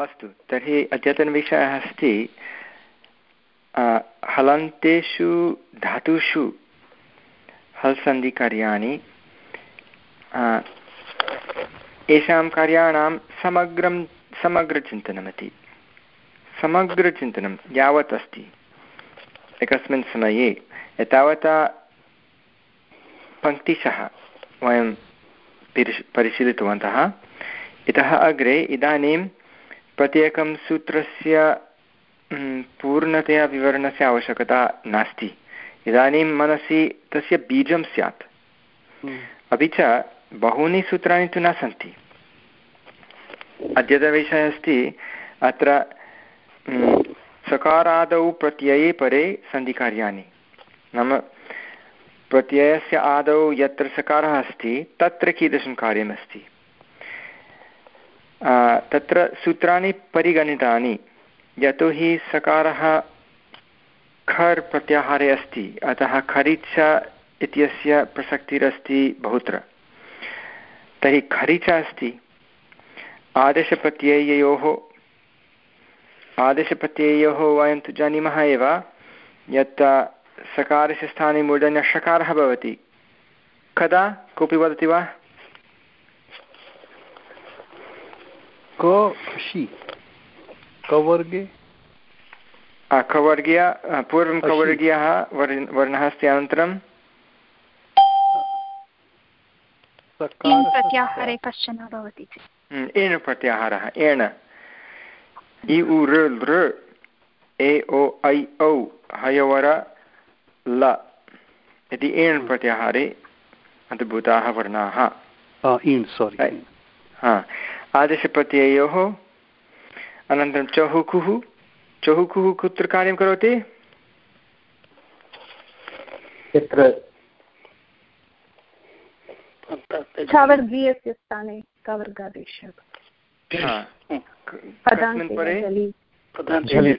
अस्तु। तर्हि अद्यतनविषयः अस्ति हलन्तेषु धातुषु हल्सन्धिकार्याणि। येषां कार्याणां समग्रं, समग्रचिन्तनमिति। समग्रचिन्तनं यावत् अस्ति। एकस्मिन् समये एतावता पङ्क्तिशः वयं परिशीलितवन्तः। इतः अग्रे इदानीं प्रत्येकं सूत्रस्य पूर्णतया विवरणस्य आवश्यकता नास्ति। इदानीं मनसि तस्य बीजं स्यात्। हम्म। अपि च बहूनि सूत्राणि तु न सन्ति। अद्यतनविषयः अस्ति अत्र सकारादौ प्रत्यये परे सन्धिकार्याणि नाम प्रत्ययस्य आदौ यत्र सकारः अस्ति तत्र कीदृशं कार्यमस्ति। तत्र सूत्राणि परिगणितानि यतोहि सकारः खर् प्रत्याहारे अस्ति, अतः खरिच इत्यस्य प्रसक्तिरस्ति बहुत्र। तर्हि खरिच अस्ति। आदेशप्रत्यययोः आदेशप्रत्यययोः वयं तु जानीमः एव, यत् सकारस्य स्थाने मूर्धन्यषकारः भवति। कदा? कोऽपि वदति वा? कषि कवर्गे। कवर्गीय पूर्वं कवर्गीयः वर्णः अस्ति अनन्तरं प्रत्याहारे कश्चन भवति एण प्रत्याहारः एण। इ उ ऋ ए ओ ऐ औ हयवर ल। इति एण् प्रत्याहारे अन्तर्भूताः वर्णाः आदेशप्रत्ययोः अनन्तरं चहुकुः चहुकुः कुत्र कार्यं करोति? यत्र छावर्गीयस्य स्थाने कवर्गादेशः।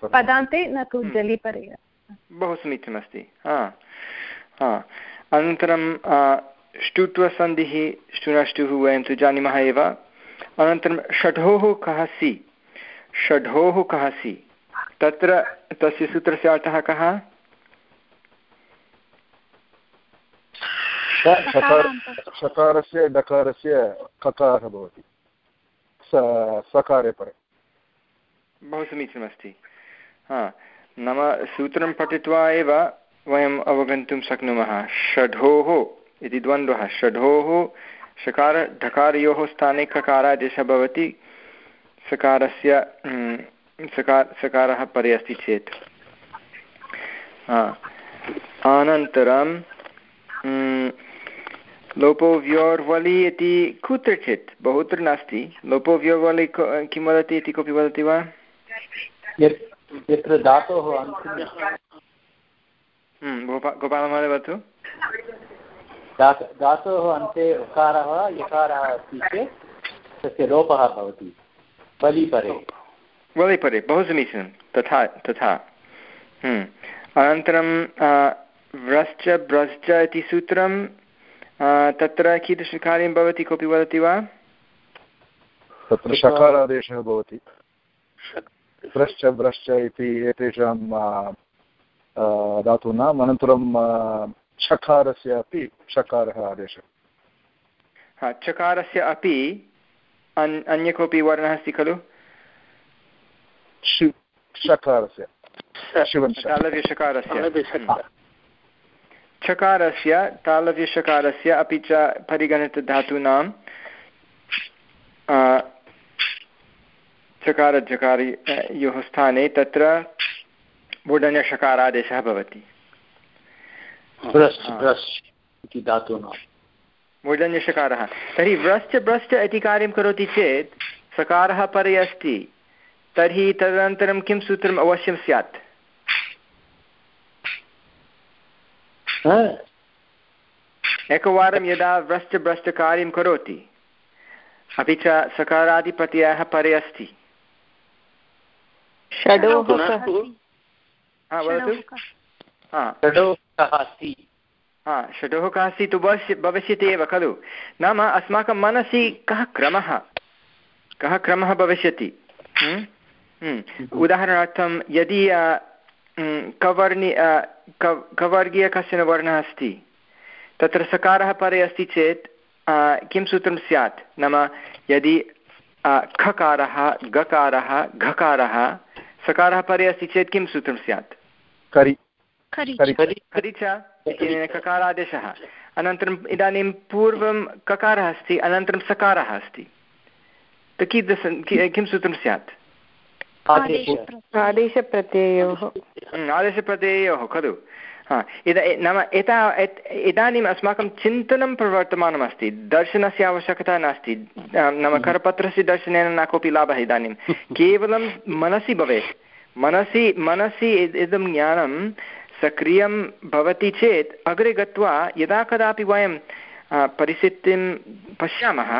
पदान्ते न तु हम्म। जलिपरे। बहु समीचीनमस्ति। हा। हा। अनन्तरं ष्टुत्वसन्धिः ष्टुनष्टुः वयं तु जानीमः एव। अनन्तरं षढोः कः सि षढोः कः सि तत्र तस्य सूत्रस्य अर्थः कः? सकारस्य डकारस्य ककारः भवति। सकारे परे। बहु समीचीनमस्ति। हा नाम सूत्रं पठित्वा एव वयम् अवगन्तुं शक्नुमः। षढोः इति द्वन्द्वः। षढोः षकार ढकारयोः स्थाने ककारादेशः भवति सकारस्य सकार सकारः परे अस्ति चेत्। अनन्तरं लोपोव्योर्वलि इति कुत्रचित् बहुत्र नास्ति। लोपोव्योर्वलि किं वदति इति कोऽपि वदति वा? यत्र धातोः गोपालमहोदय वदतु। धातोः अन्ते उकारः यकारः अस्ति चेत् तस्य लोपः भवति बलिपरे। वलिपरे बहु समीचीनं तथा तथा। हम्म। अनन्तरं व्रश्च ब्रश्च इति सूत्रं तत्र कीदृशकार्यं भवति कोऽपि वदति वा? तत्र शकारादेशः भवति। व्रश्च ब्रश्च इति एतेषां धातूनाम् अनन्तरं चकारस्य अपि चकारः आदेशः। हा चकारस्य अपि अन्य कोऽपि वर्णः अस्ति खलु? शकारस्य तालव्यषकारस्य छकारस्य तालव्यषकारस्य अपि च परिगणितधातूनां चकारजकारयोः स्थाने तत्र मूर्धन्यषकारादेशः भवति। मूर्धन्यषकारः तर्हि व्रश्च ब्रश्च इति कार्यं करोति चेत् सकारः परे अस्ति। तर्हि तदनन्तरं किं सूत्रम् अवश्यं स्यात्? एकवारं यदा व्रश्च भ्रश्च कार्यं करोति अपि च सकारादिप्रत्ययः परे अस्ति। षडोः। कः अस्ति तु भविष्यति एव खलु। नाम अस्माकं मनसि कः क्रमः? कः क्रमः भविष्यति? हम्म? हम्म। उदाहरणार्थं यदि कवर्णि कवर्गीय कश्चन वर्णः अस्ति तत्र सकारः परे अस्ति चेत् किं सूत्रं स्यात्? नाम यदि खकारः गकारः घकारः सकारः परे अस्ति चेत् किं सूत्रं स्यात्? करि। खरि च ककारादेशः। अनन्तरम् इदानीं पूर्वं ककारः अस्ति अनन्तरं सकारः अस्ति। कीदृश किं सूत्रं स्यात्? आदेशप्रत्ययोः। आदेशप्रत्ययोः। खलु। हा इद नाम एता इदानीम् अस्माकं चिन्तनं प्रवर्तमानमस्ति दर्शनस्य आवश्यकता नास्ति। नाम करपत्रस्य दर्शनेन न कोऽपि लाभः इदानीं। केवलं मनसि भवेत्। मनसि मनसि इदं ज्ञानं सक्रियं भवति चेत् अग्रे गत्वा यदा कदापि वयं परिस्थितिं पश्यामः,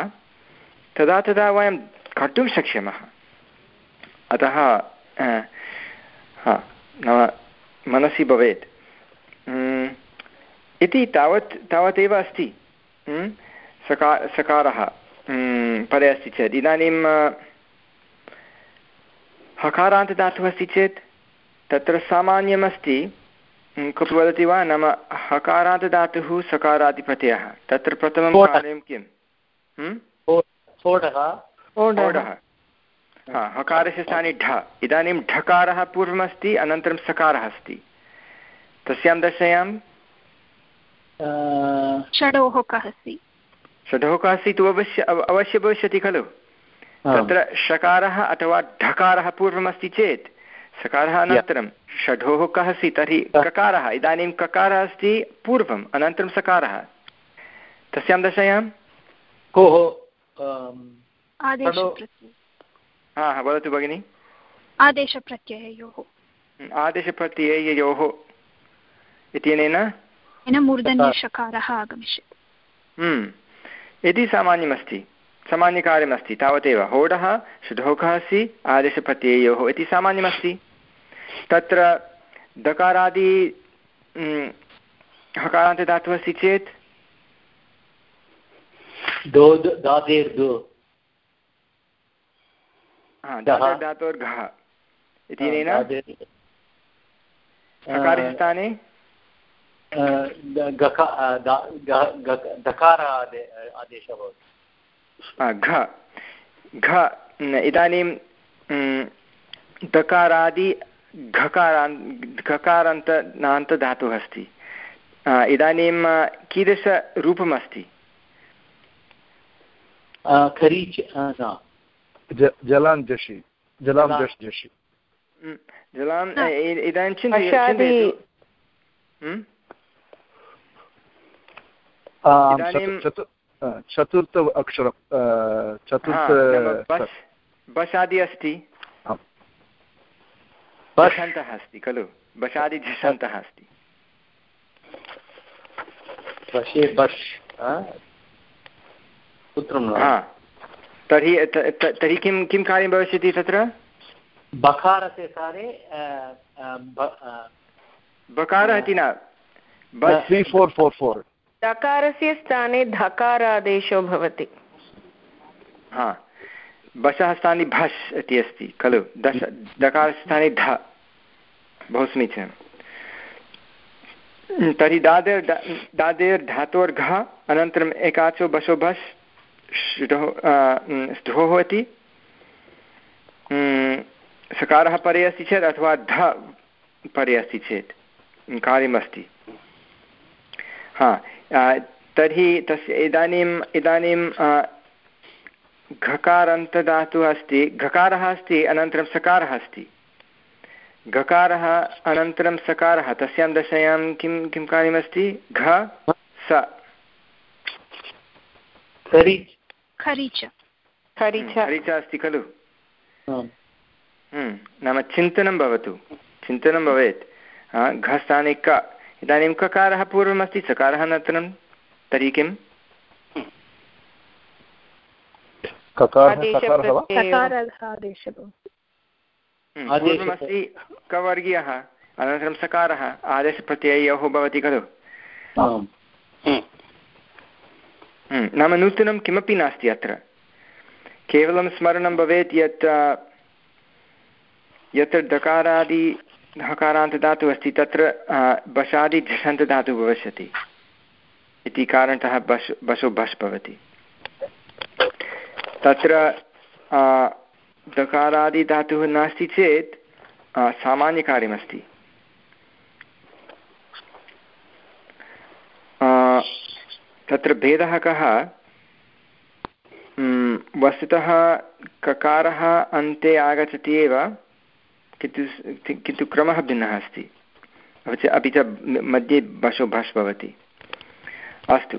तदा तदा वयं कर्तुं शक्ष्यामः। अतः नाम मनसि भवेत्। इति तावत्, तावदेव अस्ति। सका, सकारः परे अस्ति चेत्। इदानीं हकारान्तदातुः अस्ति चेत्, तत्र सामान्यमस्ति। कोऽपि वदति वा नाम हकारान्तदातुः सकारादिप्रत्ययः तत्र प्रथमं कार्यं किं हकारस्य स्थाने ढ। इदानीं ढकारः पूर्वमस्ति अनन्तरं सकारः अस्ति। तस्यां दर्शयां षडोः कः अस्ति? षडोः कः अस्ति तु अवश्य अवश्य भविष्यति खलु। तत्र षकारः अथवा ढकारः पूर्वमस्ति चेत् सकारः अनन्तरं षडोः कः अस्ति तर्हि ककारः। इदानीं ककारः अस्ति पूर्वम् अनन्तरं सकारः। तस्यां दर्शयां कोः? हा हा वदतु भगिनि। आदेशप्रत्यययोः। आदेशप्रत्यययोः इत्यनेन इति सामान्यमस्ति सामान्यकार्यमस्ति तावदेव। होडः शुद्धोकः अस्ति आदेशप्रत्ययोः इति सामान्यमस्ति। तत्र दकारादि हकारान्तदातुः अस्ति चेत्? धातोर्घः इत्यनेन? हकारस्य स्थाने दकार आदेशः भवति। घ। घ इदानीं दकारादि घकारान् घकारान्तनान्तधातुः अस्ति। इदानीं कीदृशरूपमस्ति? खरीच जलां जषि जलां जषि जलाम् इदानीं चिन्तयतु। चतुर्थ अक्षरं चतुर्थ बसादि अस्ति। बसन्तः अस्ति खलु? बसादि झषन्तः अस्ति तर्हि तर्हि किं किं कार्यं भविष्यति तत्र? बकारस्य स्थाने बकारः इति न। दकारस्य स्थाने धकारादेशो भवति। हा। बशः स्थाने भस् इति अस्ति खलु? दश दकारस्य स्थाने ध। बहु समीचीनं तर्हि दादेर् दादेर् धातोर्घः अनन्तरम् एकाचो बशो भस् स्तुः इति सकारः परे अस्ति चेत् अथवा ध परे अस्ति चेत् कार्यमस्ति। हा तर्हि तस्य इदानीम् इदानीं घकारान्तदातुः अस्ति, घकारः अस्ति, अनन्तरं सकारः अस्ति। घकारः अनन्तरं सकारः तस्यां दशायां किं किं कार्यमस्ति? घ स। खरीच। अस्ति खलु। नाम चिन्तनं भवतु। चिन्तनं भवेत्। घस्थाने क। इदानीं ककारः पूर्वमस्ति सकारः अनन्तरं। तर्हि किम्? हम्म, पूर्वमस्ति कवर्गीयः अनन्तरं सकारः आदेशप्रत्ययोः भवति खलु? हम्म, नाम नूतनं किमपि नास्ति अत्र। केवलं स्मरणं भवेत् यत् यत्र दकारादि हकारान्तदातुः अस्ति तत्र बशादि झषन्तदातुः भविष्यति। इति कारणतः बस् बशो बस् भवति। तत्र दकारादिधातुः नास्ति चेत् सामान्यकार्यमस्ति तत्र भेदः कः? वस्तुतः ककारः अन्ते आगच्छति एव, किन्तु किन्तु क्रमः भिन्नः अस्ति। अपि च मध्ये बशो भस् भवति। अस्तु।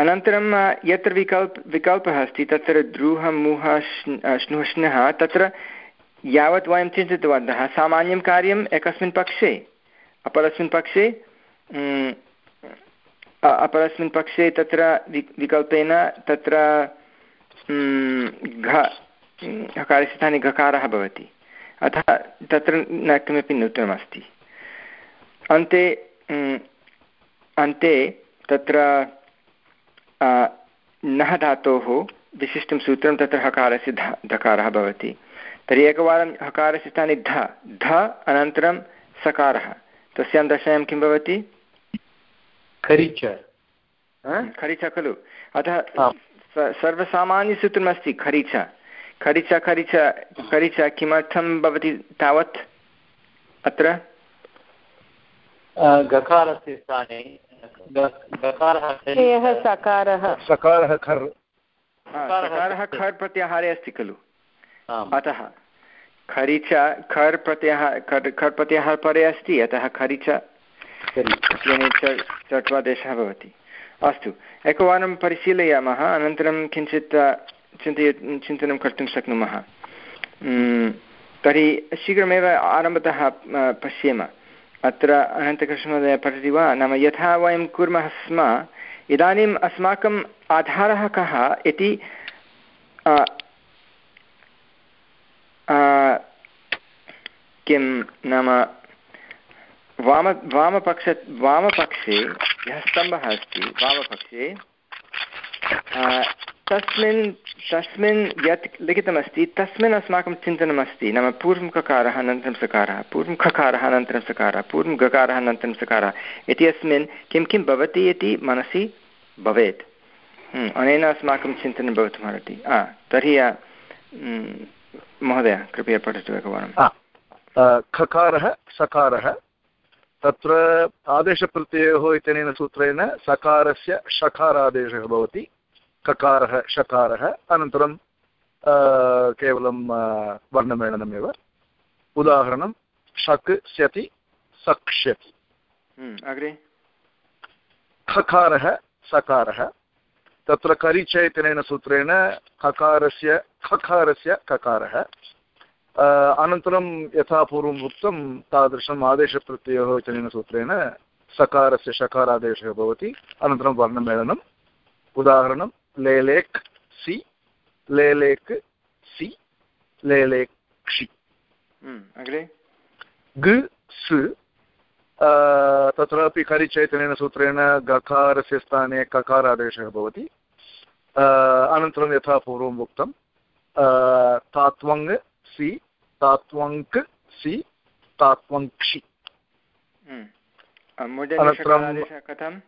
अनन्तरं यत्र विकल्प, विकल्पः अस्ति, तत्र द्रुह मुह श्नुष्णः तत्र यावत् वयं चिन्तितवन्तः, सामान्यं कार्यम् एकस्मिन् पक्षे, अपरस्मिन् पक्षे अपरस्मिन् पक्षे तत्र विकल्पेन तत्र घ हकारस्थाने घकारः भवति। अतः तत्र न किमपि नूतनमस्ति। अन्ते अन्ते तत्र नः धातोः विशिष्टं सूत्रं तत्र हकारस्य ध धकारः भवति। तर्हि एकवारं हकारस्य स्थाने ध ध अनन्तरं सकारः। तस्यां दशायां किं भवति? खरिच। खरिच खलु। अतः सर्वसामान्यसूत्रमस्ति खरिच। खरिच खरिच खरिच किमर्थं भवति तावत्? अत्र? गकारस्य स्थाने सकारः। सकारः खर्। सकारः खर् प्रत्याहारे अस्ति खलु। अतः खरि च खर् प्रत्याहार खर् खर् प्रत्याहार परे अस्ति अतः खरि च चट्वादेशः भवति। अस्तु एकवारं परिशीलयामः अनन्तरं किञ्चित् चिन्तय चिन्तनं कर्तुं शक्नुमः। तर्हि शीघ्रमेव आरम्भतः पश्येम। अत्र अनन्तकृष्णमहोदय पठति वा? नाम यथा वयं कुर्मः स्म, इदानीम् अस्माकम् आधारः कः इति किं नाम, वाम, वामपक्ष, वामपक्षे, यः स्तम्भः अस्ति, वामपक्षे तस्मिन् तस्मिन् यत् लिखितमस्ति तस्मिन् अस्माकं चिन्तनमस्ति। नाम पूर्वं ककारः अनन्तरं सकारः पूर्वं खकारः अनन्तरं सकारः पूर्वं गकारः अनन्तरं सकारः इति अस्मिन् किं किं भवति इति मनसि भवेत्। हम्म, अनेन अस्माकं चिन्तनं भवितुमर्हति तर्हि महोदय कृपया पठतु एकवारं खकारः सकारः तत्र आदेशप्रत्ययोः इत्यनेन सूत्रेण सकारस्य षकारादेशः भवति। ककारः षकारः अनन्तरं केवलं वर्णमेलनमेव उदाहरणं शक् स्यति सक्ष्यति हम्म, अग्रे। खकारः सकारः। तत्र करिचैतनेन सूत्रेण खकारस्य खकारस्य ककारः। अनन्तरं यथा पूर्वम् उक्तं तादृशम् आदेशप्रत्ययोः इत्यनेन सूत्रेण सकारस्य शकारादेशः भवति। अनन्तरं वर्णमेलनम्। उदाहरणं लेलेक् सि लेलेक् सि लेलेक् क्षि अग्रे ग स् तत्रापि करिचैतनेन सूत्रेण गकारस्य स्थाने ककारादेशः भवति अनन्तरं यथा पूर्वम् उक्तं तात्वङ् सि तात्वङ्क् सि तात्वङ्क्षि अनन्तरं कथं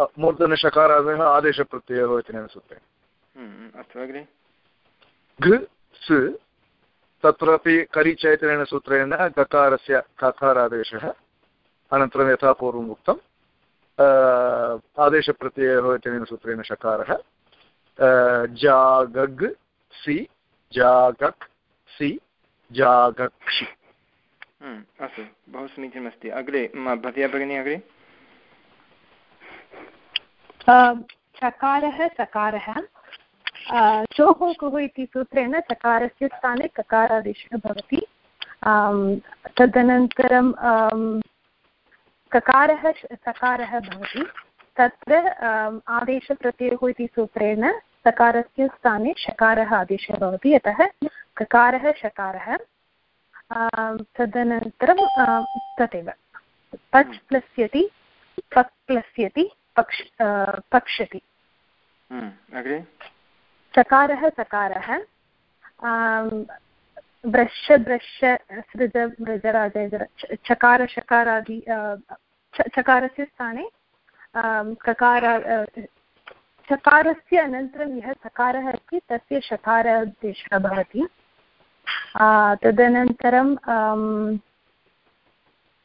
मूर्धन्यषकारादयः आदेशप्रत्ययः इत्यनेन सूत्रे अस्तु अग्रे। घृ स् तत्रापि करिचैतनेन सूत्रेण गकारस्य ककारादेशः अनन्तरं यथा पूर्वम् उक्तम् आदेशप्रत्ययः इत्यनेन सूत्रेण शकारः जागग् सि जागक् सि जागक्षि। अस्तु बहु समीचीनमस्ति। अग्रे भवत्या भगिनी अग्रे? चकारः सकारः चोः कुः इति सूत्रेण चकारस्य स्थाने ककारादेशः भवति। तदनन्तरं ककारः सकारः भवति। तत्र आदेशप्रत्ययोः इति सूत्रेण सकारस्य स्थाने शकारः आदेशः भवति। यतः ककारः शकारः तदनन्तरं तदेव। पच् प्लस्यति, पक् प्लस्यति। पक्ष पक्षति। हम्म, अग्रे? चकारः सकारः ब्रश् ब्रश् सृज मृजराजर चकार शकारादि चकारस्य स्थाने ककार चकारस्य अनन्तरं यः सकारः अस्ति तस्य शकारादेशः भवति। तदनन्तरं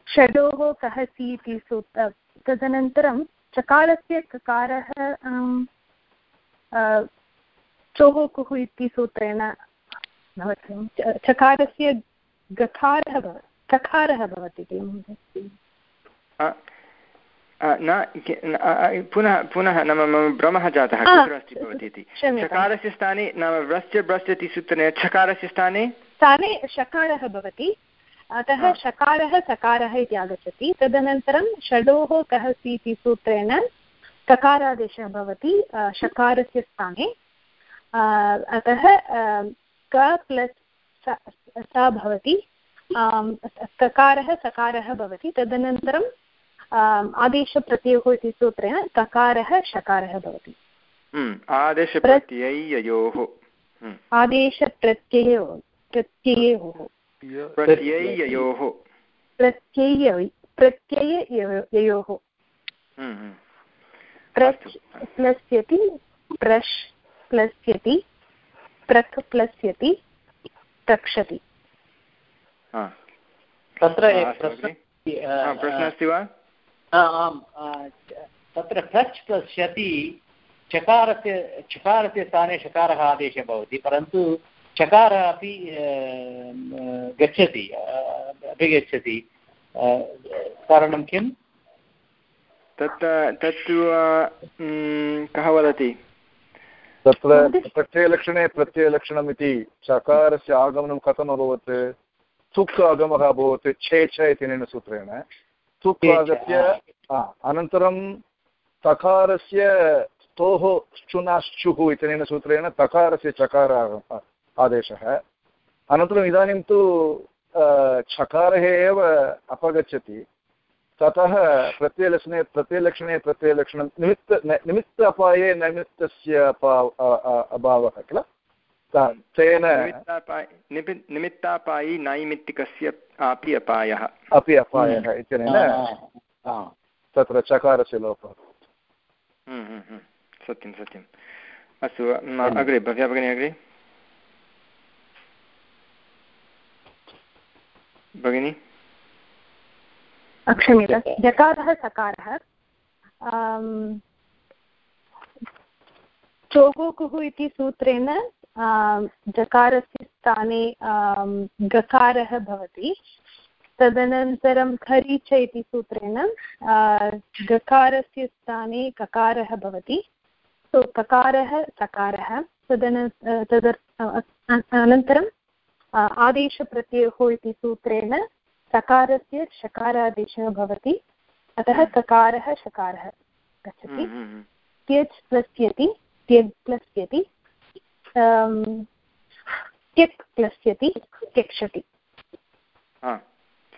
षडोः कः सि इति सूत्र तदनन्तरं चकारस्य ककारः चोः कुः इति सूत्रेण भवति। चकारस्य गकारः भवति चकारः भवति किं न पुनः पुनः नाम मम भ्रमः जातः कुत्र अस्ति भवति इति। चकारस्य स्थाने नाम व्रश्च ब्रश्च इति सूत्रेण छकारस्य स्थाने? स्थाने शकारः भवति। अतः शकारः सकारः इति आगच्छति। तदनन्तरं षडोः कः सि इति सूत्रेण ककारादेशः भवति शकारस्य स्थाने। अतः क प्लस् सा भवति। ककारः सकारः भवति। तदनन्तरं आदेशप्रत्ययोः इति सूत्रेण ककारः शकारः भवति। आदेशप्रत्ययोः आदेशप्रत्ययो प्रत्ययोः। प्रत्यययोः प्रत्यय प्रत्यययोः प्रच् प्लस्यति प्रश् प्लस्यति प्रक् प्लस्यति प्रक्षति तत्र प्रश्नः अस्ति वा आम् तत्र प्रच् पश्यति चकारस्य चकारस्य स्थाने चकारः आदेशः भवति परन्तु चकारः अपि गच्छति अभिगच्छति. कारणं किम्? तत् तत्तु कः वदति? तत्र प्रत्ययलक्षणे प्रत्ययलक्षणम् इति चकारस्य आगमनं कथम् अभवत्? तुक् आगमः अभवत् छे छ इत्यनेन सूत्रेण. तुक् आगत्य अनन्तरं तकारस्य स्तोः श्चुनाश्चुः इत्यनेन सूत्रेण तकारस्य चकार आदेशः। अनन्तरम् इदानीं तु चकारः एव अपगच्छति। ततः प्रत्ययलक्षणे प्रत्ययलक्षणे प्रत्ययलक्षणं निमित्त निमित्त अपाये निमित्तस्य अभावः किल? तेन निमित्तापायि नैमित्तिकस्य अपि अपायः। अपि अपायः इत्यनेन तत्र चकारस्य लोपः। हम्म, हम्म, हम्म। सत्यं सत्यम्। अस्तु अग्रे भव्या भगिनी अग्रे। भगिनी? क्षम्यता जकारः सकारः। चोगोकुः इति सूत्रेण जकारस्य स्थाने गकारः भवति। तदनन्तरं खरीच इति सूत्रेण गकारस्य स्थाने ककारः भवति। सो ककारः सकारः। तदन तदर् अनन्तरं आदेशप्रत्ययोः इति सूत्रेण सकारस्य शकारादेशः भवति। अतः ककारः शकारः गच्छति। हम्म, हम्म, हम्म। त्यज् प्लस्यति त्यग् प्लस्यति त्यक् प्लस्यति त्यक्षति।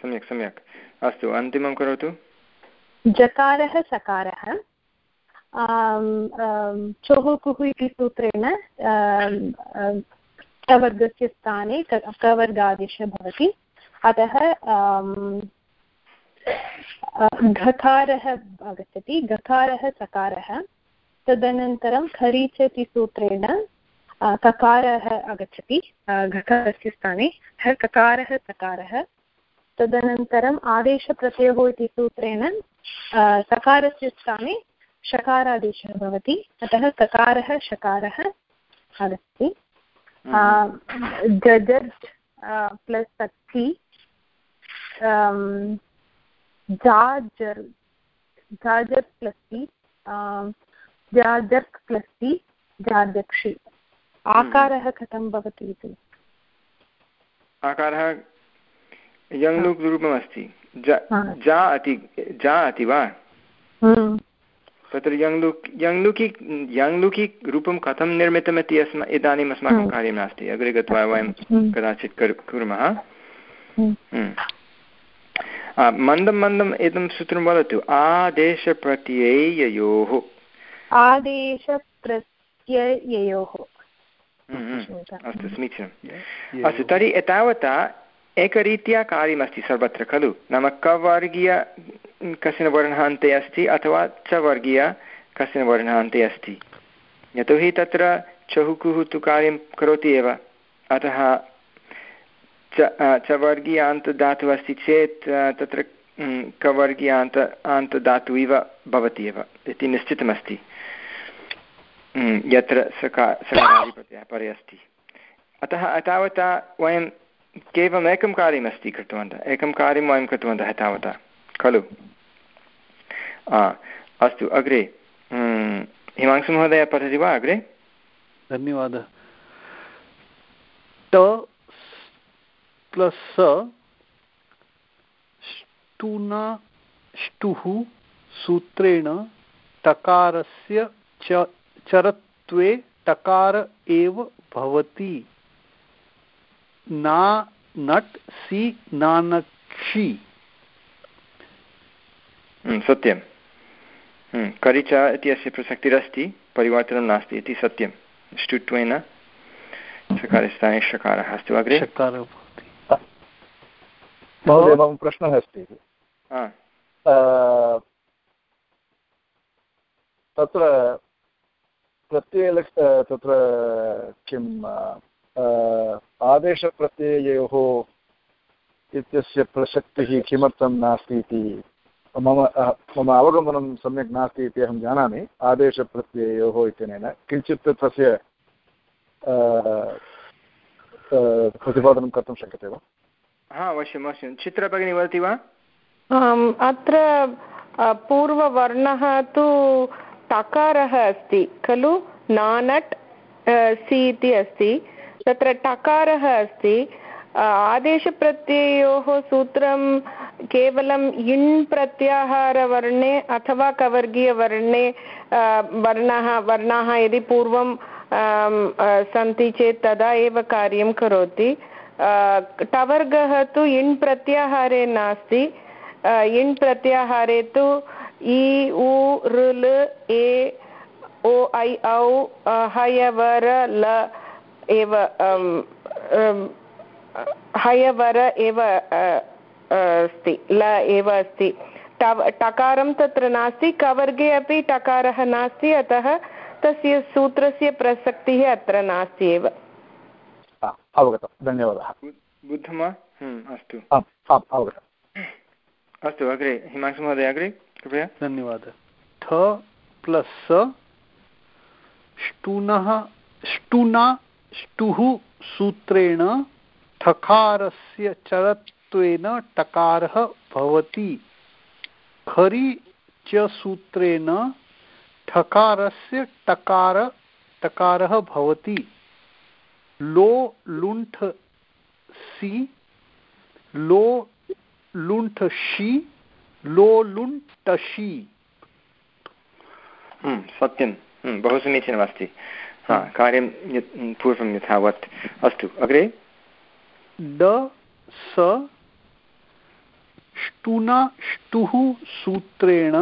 सम्यक् सम्यक्। अस्तु अन्तिमं करोतु। जकारः सकारः। चोः कुः इति सूत्रेण कवर्गस्य स्थाने कवर्गादेशः भवति। अतः घकारः आगच्छति। घकारः सकारः। तदनन्तरं खरीच इति सूत्रेण ककारः आगच्छति घकारस्य स्थाने। ककारः सकारः। तदनन्तरम् आदेशप्रत्ययोः इति सूत्रेण सकारस्य स्थाने शकारादेशः भवति। अतः ककारः शकारः आगच्छति। जजज् प्लस् सक्ति जाजर् जाजर् प्लस् ति जाजर्क् प्लस् ति जाजक्षि आकारः कथं भवति इति आकारः यङ्लुक् रूपमस्ति जा अति जा अति वा। तत्र यङ्लुक् यङ्लुकि यङ्लुकि रूपं कथं निर्मितमिति अस्मा इदानीम् अस्माकं हम्म। कार्यं नास्ति। अग्रे गत्वा वयं हम्म। कदाचित् कुर्मः। मन्दं मन्दम् एतं सूत्रं वदतु। आदेशप्रत्यययोः। आदेशप्रत्यययोः। अस्तु समीचीनम्। अस्तु तर्हि एतावता एकरीत्या कार्यमस्ति सर्वत्र, खलु? नाम कवर्गीय कश्चन वर्णः अन्ते अस्ति अथवा च वर्गीय कश्चन वर्णः अन्ते अस्ति? यतोहि तत्र चहुकुः तु कार्यं करोति एव। अतः च च वर्गीयान्तदातुः अस्ति चेत् तत्र कवर्गीयान्त आन्तदातुः इव भवति एव। इति निश्चितमस्ति। यत्र सका सकारादिप्रत्ययः परे अस्ति। अतः तावता वयं केवलम् एकं कार्यमस्ति कृतवन्तः, एकं कार्यं वयं कृतवन्तः तावता, खलु? अस्तु, अग्रे हिमांशुमहोदय पठति वा अग्रे? धन्यवादः। ट प्लस् ष्टुना, ष्टुः, सूत्रेण टकारस्य च, चरत्वे टकार एव भवति। ना नट् सि नानक्षि। हम्म, सत्यं। हम्म, करिच इत्यस्य प्रसक्तिरस्ति परिवर्तनं नास्ति इति सत्यं। ष्टुत्वेन सकारस्थाने षकारः अस्तु अग्रे? महोदय मम प्रश्नः अस्ति। तत्र प्रत्ययलक्ष तत्र किम् आदेशप्रत्यययोः इत्यस्य प्रसक्तिः किमर्थं नास्ति इति मम मम अवगमनं सम्यक् नास्ति इति अहं जानामि आदेशप्रत्यययोः इत्यनेन। किञ्चित् तस्य प्रतिपादनं कर्तुं शक्यते वा? हा अवश्यम् अवश्यं चित्रभगिनी वदति वा? अत्र पूर्ववर्णः तु टकारः अस्ति खलु? नानट् सि इति अस्ति। तत्र टकारः अस्ति। आदेशप्रत्ययोः सूत्रं केवलम् इण् प्रत्याहारवर्णे अथवा कवर्गीयवर्णे वर्णः, वर्णाः यदि पूर्वं सन्ति चेत् तदा एव कार्यं करोति। टवर्गः तु इण् प्रत्याहारे नास्ति। इण् प्रत्याहारे तु इ, उ ऋल ए, ओ, ऐ, औ हयवर ल एव हयवर एव अस्ति ल एव अस्ति। टव टकारं तत्र नास्ति कवर्गे अपि टकारः नास्ति अतः तस्य सूत्रस्य प्रसक्तिः अत्र नास्ति एव। अवगतं धन्यवादः। बुद्धं वा हम्म, अस्तु। आम् आम् अवगतम्। अस्तु अग्रे हिमांशु महोदय अग्रे कृपया। धन्यवादः। ठ प्लस् ष्टुनः ष्टुना ष्टुः सूत्रेण ठकारस्य चरत्वेन टकारः भवति। खरि च सूत्रेण ठकारस्य टकार टकारः भवति। लो लुण्ठ सि लो लुण्ठ शि लो लुण्टषि हम्म, सत्यं। हम्म, बहु समीचीनमस्ति। हा कार्यं पूर्वं यथावत् अस्तु अग्रे ड स ष्टुना ष्टुः सूत्रेण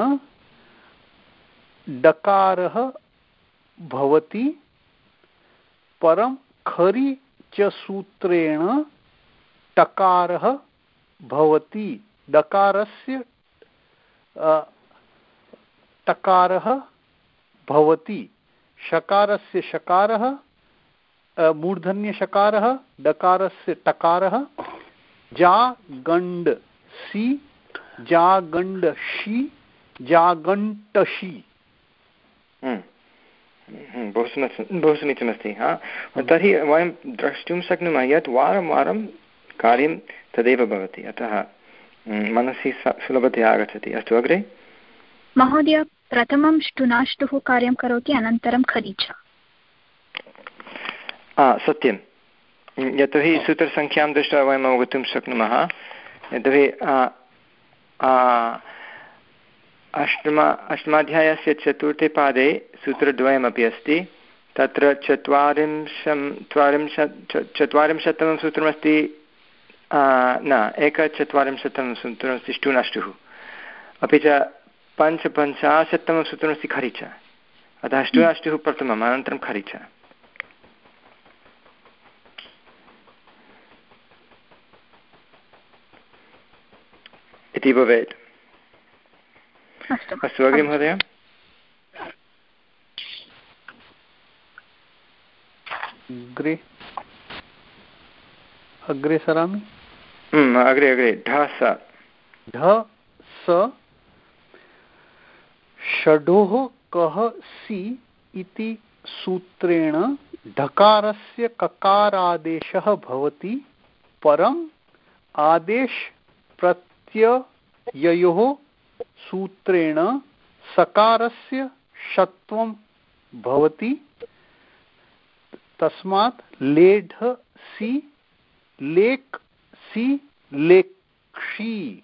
डकारः भवति परं खरि च सूत्रेण टकारः भवति डकारस्य टकारः भवति शकारस्य शकारः मूर्धन्यशकारः डकारस्य टकारः जागण्ड सि जागण्ड षि जागण्टषि हम्म। हम्म, बहु बहु समीचीनमस्ति हा तर्हि वयं द्रष्टुं शक्नुमः यत् वारं वारं कार्यं तदेव भवति। अतः हम्म, मनसि सुलभतया आगच्छति। अस्तु अग्रे? महोदय प्रथमं ष्टुनाष्टुः कार्यं करोति, अनन्तरं खरीच सत्यं। यतोहि सूत्रसङ्ख्यां दृष्ट्वा वयम् अवगन्तुं शक्नुमः। यतोहि अष्टम, अष्टमाध्यायस्य चतुर्थे पादे सूत्रद्वयमपि अस्ति। तत्र चत्वारिंशं, चत्वारिंशत् चत्वारिंशत्तमं सूत्रमस्ति न, एकचत्वारिंशत्तमं सूत्रमस्ति ष्टुनष्टुः। अपि च पञ्चपञ्चाशत्तमसूत्रमस्ति खरिच। अतः अष्टु हम्म। अष्टुः प्रथमम् अनन्तरं खरिच। इति भवेत्। अस्तु। अग्रे महोदय। अग्रे। अग्रे सरामि? हम्म, अग्रे अग्रे। ढ स। ढ स। षडोः कः सि इति सूत्रेण ढकारस्य ककारादेशः भवति परम् आदेश प्रत्यययोः सूत्रेण सकारस्य षत्वं भवति। तस्मात् लेढ सि लेक् सि लेक्षि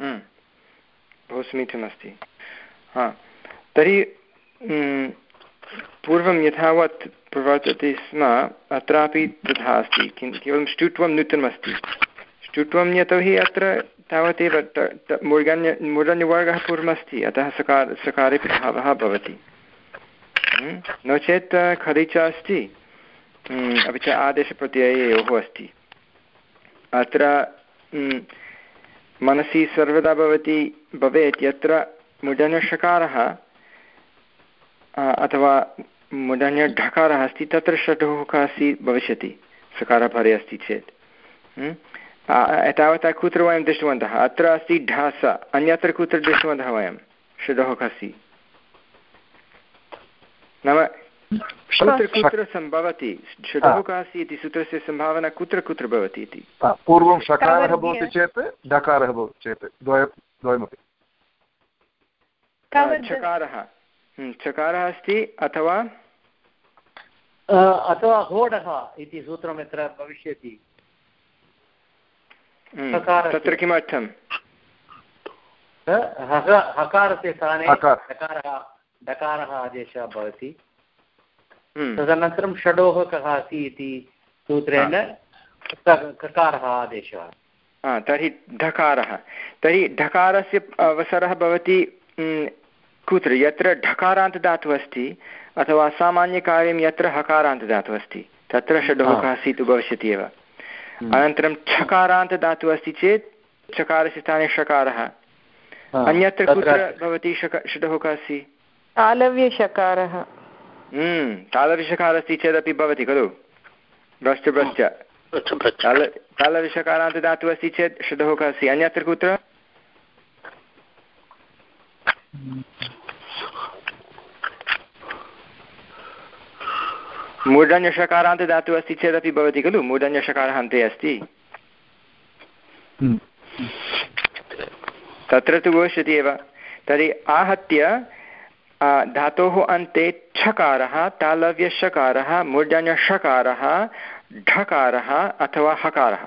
हम्म, बहु समीचीनमस्ति। तर्हि पूर्वं यथावत् प्रवर्तते स्म, अत्रापि तथा अस्ति, किं, केवलं स्टुत्वं नूतनमस्ति। स्टुत्वं यतोहि अत्र तावदेव मूर्धन्य मूर्धन्यवर्गः पूर्वमस्ति, अतः सकार, सकारे प्रभावः भवति। नो चेत् खलिच अस्ति। अपि च आदेशप्रत्यययोः अस्ति। अत्र मनसि सर्वदा भवति, भवेत्, यत्र मुडनषकारः अथवा मुडन्यढकारः अस्ति तत्र षडोः अस्ति भविष्यति सकारपरे अस्ति चेत्। एतावता कुत्र वयं दृष्टवन्तः? अत्र अस्ति ढास अन्यत्र कुत्र दृष्टवन्तः वयं? षडोः नाम कुत्र कुत्र सम्भवति? षडोः अस्ति इति सूत्रस्य सम्भावना कुत्र कुत्र भवति इति? पूर्वं षकारः भवति चेत् ढकारः भवति चेत् द्वय द्वयमपि। चकारः। चकारः अस्ति अथवा? अथवा होडः इति सूत्रं यत्र भविष्यति। तत्र किमर्थं हकारस्य स्थाने डकारः डकारः आदेशः भवति। तदनन्तरं षडोः कः अस्ति इति सूत्रेण ककारः आदेशः। तर्हि ढकारः। तर्हि ढकारस्य अवसरः भवति कुत्र यत्र ढकारान्तदातुः अस्ति अथवा सामान्यकार्यं यत्र हकारान्तदातुः अस्ति तत्र षडोः अस्ति तु भविष्यति एव अनन्तरं छकारान्तदातुः अस्ति चेत् चकारस्य स्थाने षकारः। अन्यत्र कुत्र भवति षडोः अस्ति तालव्यषकारः। तालव्यषकारः अस्ति चेदपि भवति खलु। भ्रश्च भ्रश्च। ताल अस्ति चेत् षडोः अस्ति अन्यत्र कुत्र? मूर्धन्यषकारान्तदातुः अस्ति चेदपि भवति खलु? मूर्धन्यषकारः अन्ते अस्ति तत्र तु भविष्यति एव। तर्हि आहत्य धातोः अन्ते छकारः तालव्यषकारः मूर्धन्यषकारः ढकारः अथवा हकारः।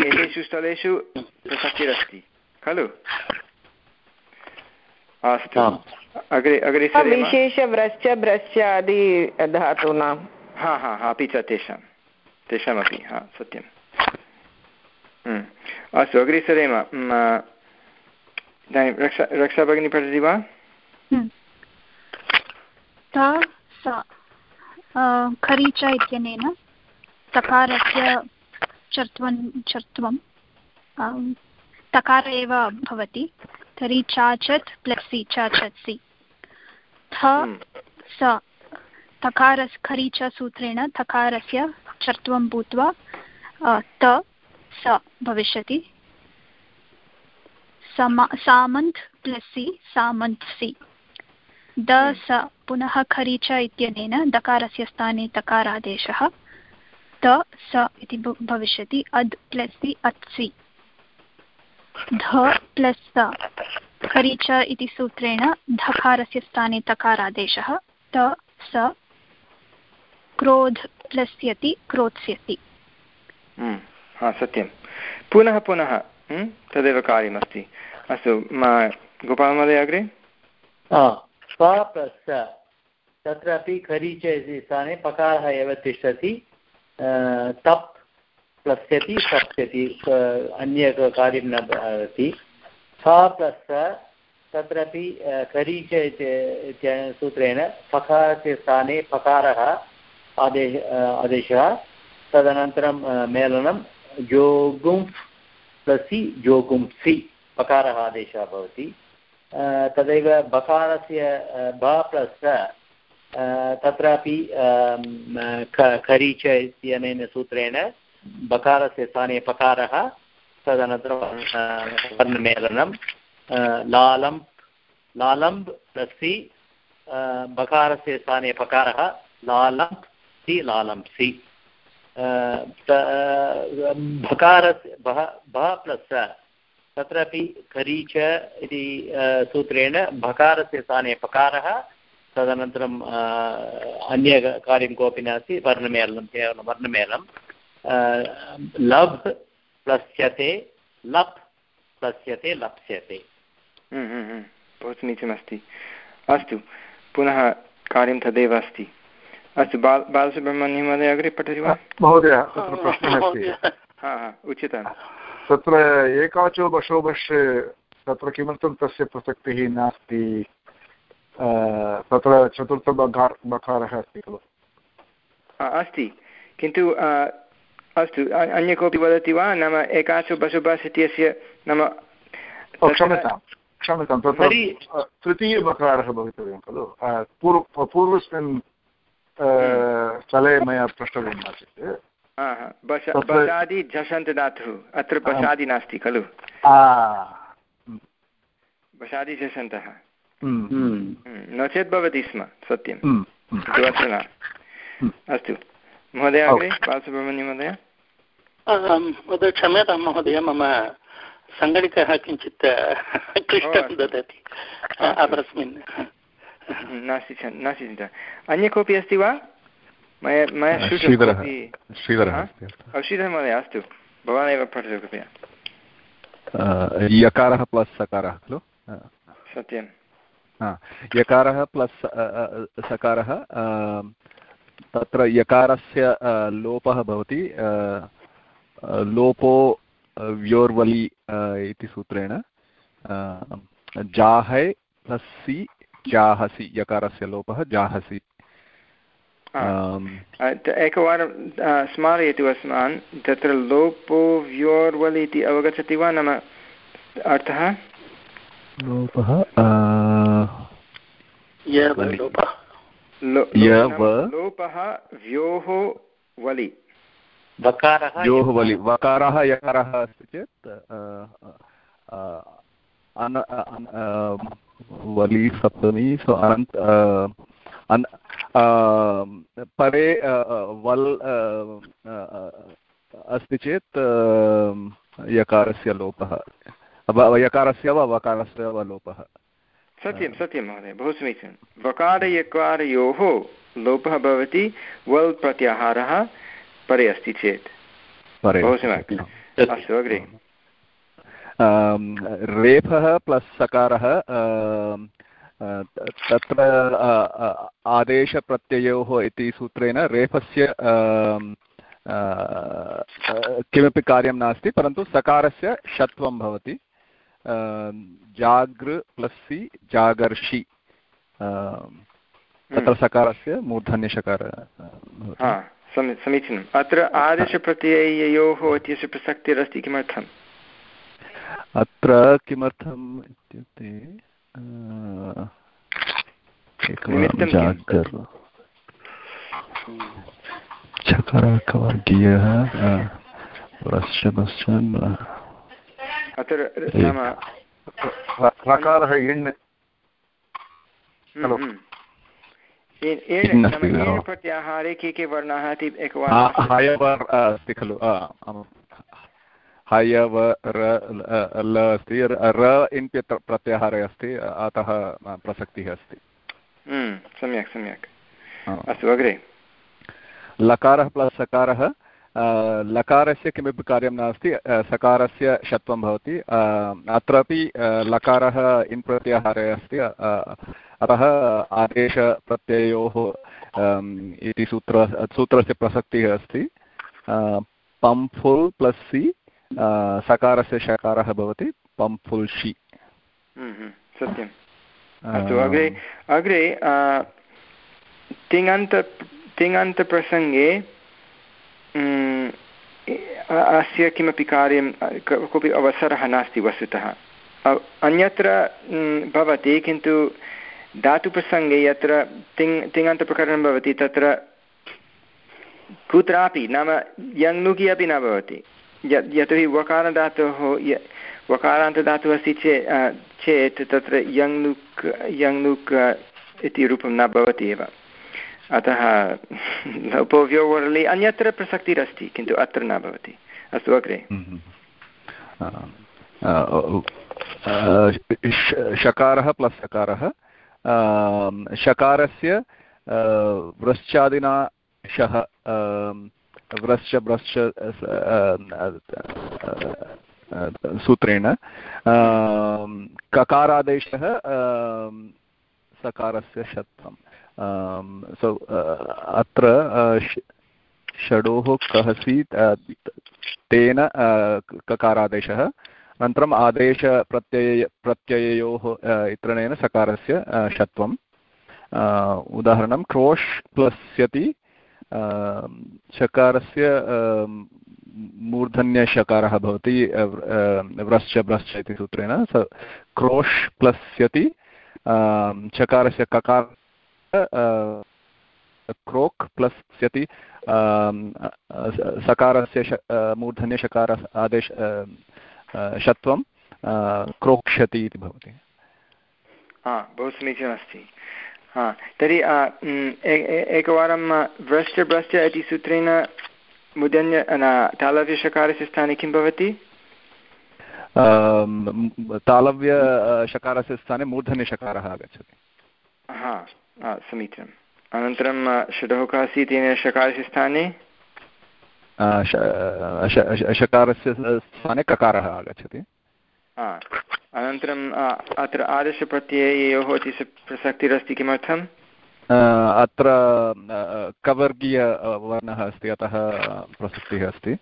एतेषु स्थलेषु प्रसक्तिरस्ति। खलु? अस्तु। अग्रे अग्रे विशेषव्रश्च भ्रश्च आदि धातूनां। हा हा हा अपि च तेषां। तेषामपि हा सत्यं अस्तु अग्रे सरेम। इदानीं रक्षा रक्षा भगिनी पठति वा? खरीच इत्यनेन तकारस्य चर्त्वं चर्त्वं तकार एव भवति। तर्हि चाचत् प्लस् सि चाचत् सि थ स थकारस् खरि च सूत्रेण थकारस्य चर्त्वं भूत्वा त स भविष्यति। समा सामन्त् प्लस् सि सामन्त् सि द स पुनः खरि च इत्यनेन दकारस्य स्थाने तकारादेशः त स इति भविष्यति। अद् प्लस् सि अत्सि। ध प्लस् स। खरि च इति सूत्रेण धकारस्य स्थाने तकारादेशः। त स क्रोध प्लस्यति क्रोत्स्यति। हम्म, हा सत्यं। पुनः पुनः हम्म, तदेव कार्यमस्ति। अस्तु गोपालमहोदय अग्रे? प्लस् तत्रापि खरी च इति स्थाने पकारः एव तिष्ठति। तप् प्लस्यति, सप्स्यति अन्य कार्यं न भवति सा प्लस् तत्रापि करीच सूत्रेण पकारस्य स्थाने पकारः आदेश आदेशः। तदनन्तरं मेलनं जोगुंफ् प्लसि जोगुंसि पकारः आदेशः भवति। तदैव बकारस्य ब प्लस् तत्रापि खरीच इत्यनेन सूत्रेण बकारस्य स्थाने पकारः तदनन्तरं वर्णमेलनं लालम्प् लालम्ब् प्लसि बकारस्य स्थाने पकारः लालम्प् सि लालंसि भकारस्य भः भः प्लस् तत्रापि करीच इति सूत्रेण भकारस्य स्थाने पकारः, तदनन्तरम् अन्य कार्यं कोऽपि नास्ति, वर्णमेलनं, केवलं वर्णमेलं लभ् प्लस्यते लप् प्लस्यते लप्स्यते। हम्म, हम्म, हम्म। बहु समीचीनमस्ति। अस्तु पुनः कार्यं तदेव अस्ति। अस्तु बाल बालसुब्रह्मण्यं महोदय अग्रे पठति वा? महोदय तत्र प्रश्नः अस्ति। हा हा तत्र एकाचो बशोबश् तत्र किमर्थं तस्य प्रसक्तिः नास्ति? तत्र चतुर्थबकार बकारः अस्ति खलु। अस्ति किन्तु अस्तु अन्य कोऽपि वदति वा? नाम एकाचो बशुबस् इत्यस्य नाम क्षम्यतां क्षम्यतां तत्र तृतीयबकारः भवितव्यं खलु? पूर्व पूर्वस्मिन् स्थले मया प्रष्टव्यम् आसीत्। बसादि झषन्त धातुः अत्र बसादि नास्ति खलु? बसादि झषन्तः नो चेत् भवति स्म सत्यं अस्तु। महोदय अग्रे बालसुब्रह्मण्यं महोदय। महोदय क्षम्यतां महोदय मम सङ्गणकः किञ्चित् क्लिष्टं ददति। अपरस्मिन्। नास्ति नास्ति चिन्ता। अन्य कोऽपि अस्ति वा? मया मया श्रीधरः। श्रीधरः महोदय अस्तु। भवान् एव पठतु कृपया। यकारः प्लस् सकारः खलु? सत्यं यकारः प्लस् सकारः तत्र यकारस्य लोपः भवति लोपो व्योर्वलि इति सूत्रेण जाहै प्लस् सि जाहसि यकारस्य लोपः जाहसि। एकवारं स्मारयतु अस्मान् तत्र लोपो व्योर्वल् इति अवगच्छति वा नाम अर्थः? लोपः लोपः व्योः वलि। वकारः योः वलि। वकारः यकारः अस्ति चेत् वलि सप्तमी सो अनन्त परे वल् अस्ति चेत् यकारस्य लोपः। यकारस्य वा वकारस्य वा लोपः? सत्यं सत्यं महोदय बहु समीचीनं। वकारयकारयोः लोपः भवति वल् प्रत्याहारः परे अस्ति चेत्। बहु सम्यक्। अस्तु अग्रे। रेफः प्लस् सकारः तत्र आदेशप्रत्ययोः इति सूत्रेण रेफस्य किमपि कार्यं नास्ति परन्तु सकारस्य षत्वं भवति। जागृ प्लस् जागर्षि। तत्र सकारस्य मूर्धन्यषकार समीचीनम्। अत्र आदेशप्रत्यययोः इत्यस्य प्रसक्तिरस्ति किमर्थम्? अत्र किमर्थम् इत्युक्ते चकारकवर्गीयः अत्र नाम इण् प्रत्याहारे के के वर्णाः इति एकवारं अस्ति खलु। हयव ल अस्ति र इन् प्रत्याहारे अस्ति अतः प्रसक्तिः अस्ति। हम्म, सम्यक् सम्यक्। अस्तु अग्रे। लकारः प्लस् सकारः लकारस्य किमपि कार्यं नास्ति सकारस्य षत्वं भवति। अत्रापि लकारः इन् प्रत्याहारे अस्ति। अतः आदेशप्रत्ययोः इति सूत्र सूत्रस्य प्रसक्तिः अस्ति। पम्फुल् प्लस् सि सकारस्य शकारः भवति पम्फुल्षि हम्म, हम्म, सत्यम्। अस्तु अग्रे अग्रे तिङन्त तिङन्तप्रसङ्गे अस्य किमपि कार्यं कोऽपि अवसरः नास्ति वस्तुतः। अन्यत्र भवति, किन्तु धातुप्रसङ्गे यत्र तिङ्, तिङन्तप्रकरणं भवति, तत्र कुत्रापि नाम यङ्नुकि अपि न भवति। यत् यतोहि वकारधातोः वकारान्तधातुः अस्ति चेत् चेत् तत्र यङ्नुक् यङ्नुक् इति रूपं न भवति एव। अतः लोपोव्योवर्लि अन्यत्र प्रसक्तिरस्ति, किन्तु अत्र न भवति। अस्तु, अग्रे। शकारः प्लस् सकारः शकारस्य व्रश्चादिना शः व्रश्च व्रश्च सूत्रेण। ककारादेशः सकारस्य शत्वं सो अत्र षडोः कः सीत् तेन ककारादेशः। अनन्तरम् आदेशप्रत्यय प्रत्यययोः इत्रणेन सकारस्य षत्वम्। उदाहरणं, क्रोश् प्लस्यति शकारस्य मूर्धन्यशकारः भवति व्रश्च ब्रश्च इति सूत्रेण। स क्रोश् प्लस्यति चकारस्य ककार क्रोक् प्लस्यति सकारस्य मूर्धन्यशकार आदेश शत्वं क्रोक्ष्यति इति भवति। हा बहु समीचीनमस्ति। हा तर्हि एकवारं व्रश्च भ्रश्च इति सूत्रेण मुदन्य तालव्यशकारस्य स्थाने किं भवति? तालव्यशकारस्य स्थाने मूर्धन्यशकारः आगच्छति। हा समीचीनम् अनन्तरं षडः कः अस्ति तेन शकारस्य स्थाने शकारस्य स्थाने ककारः आगच्छति अनन्तरम् अत्र आदर्शप्रत्यययोः इति प्रसक्तिरस्ति किमर्थम् अत्र कवर्गीयवर्णः अस्ति अतः प्रसक्तिः अस्ति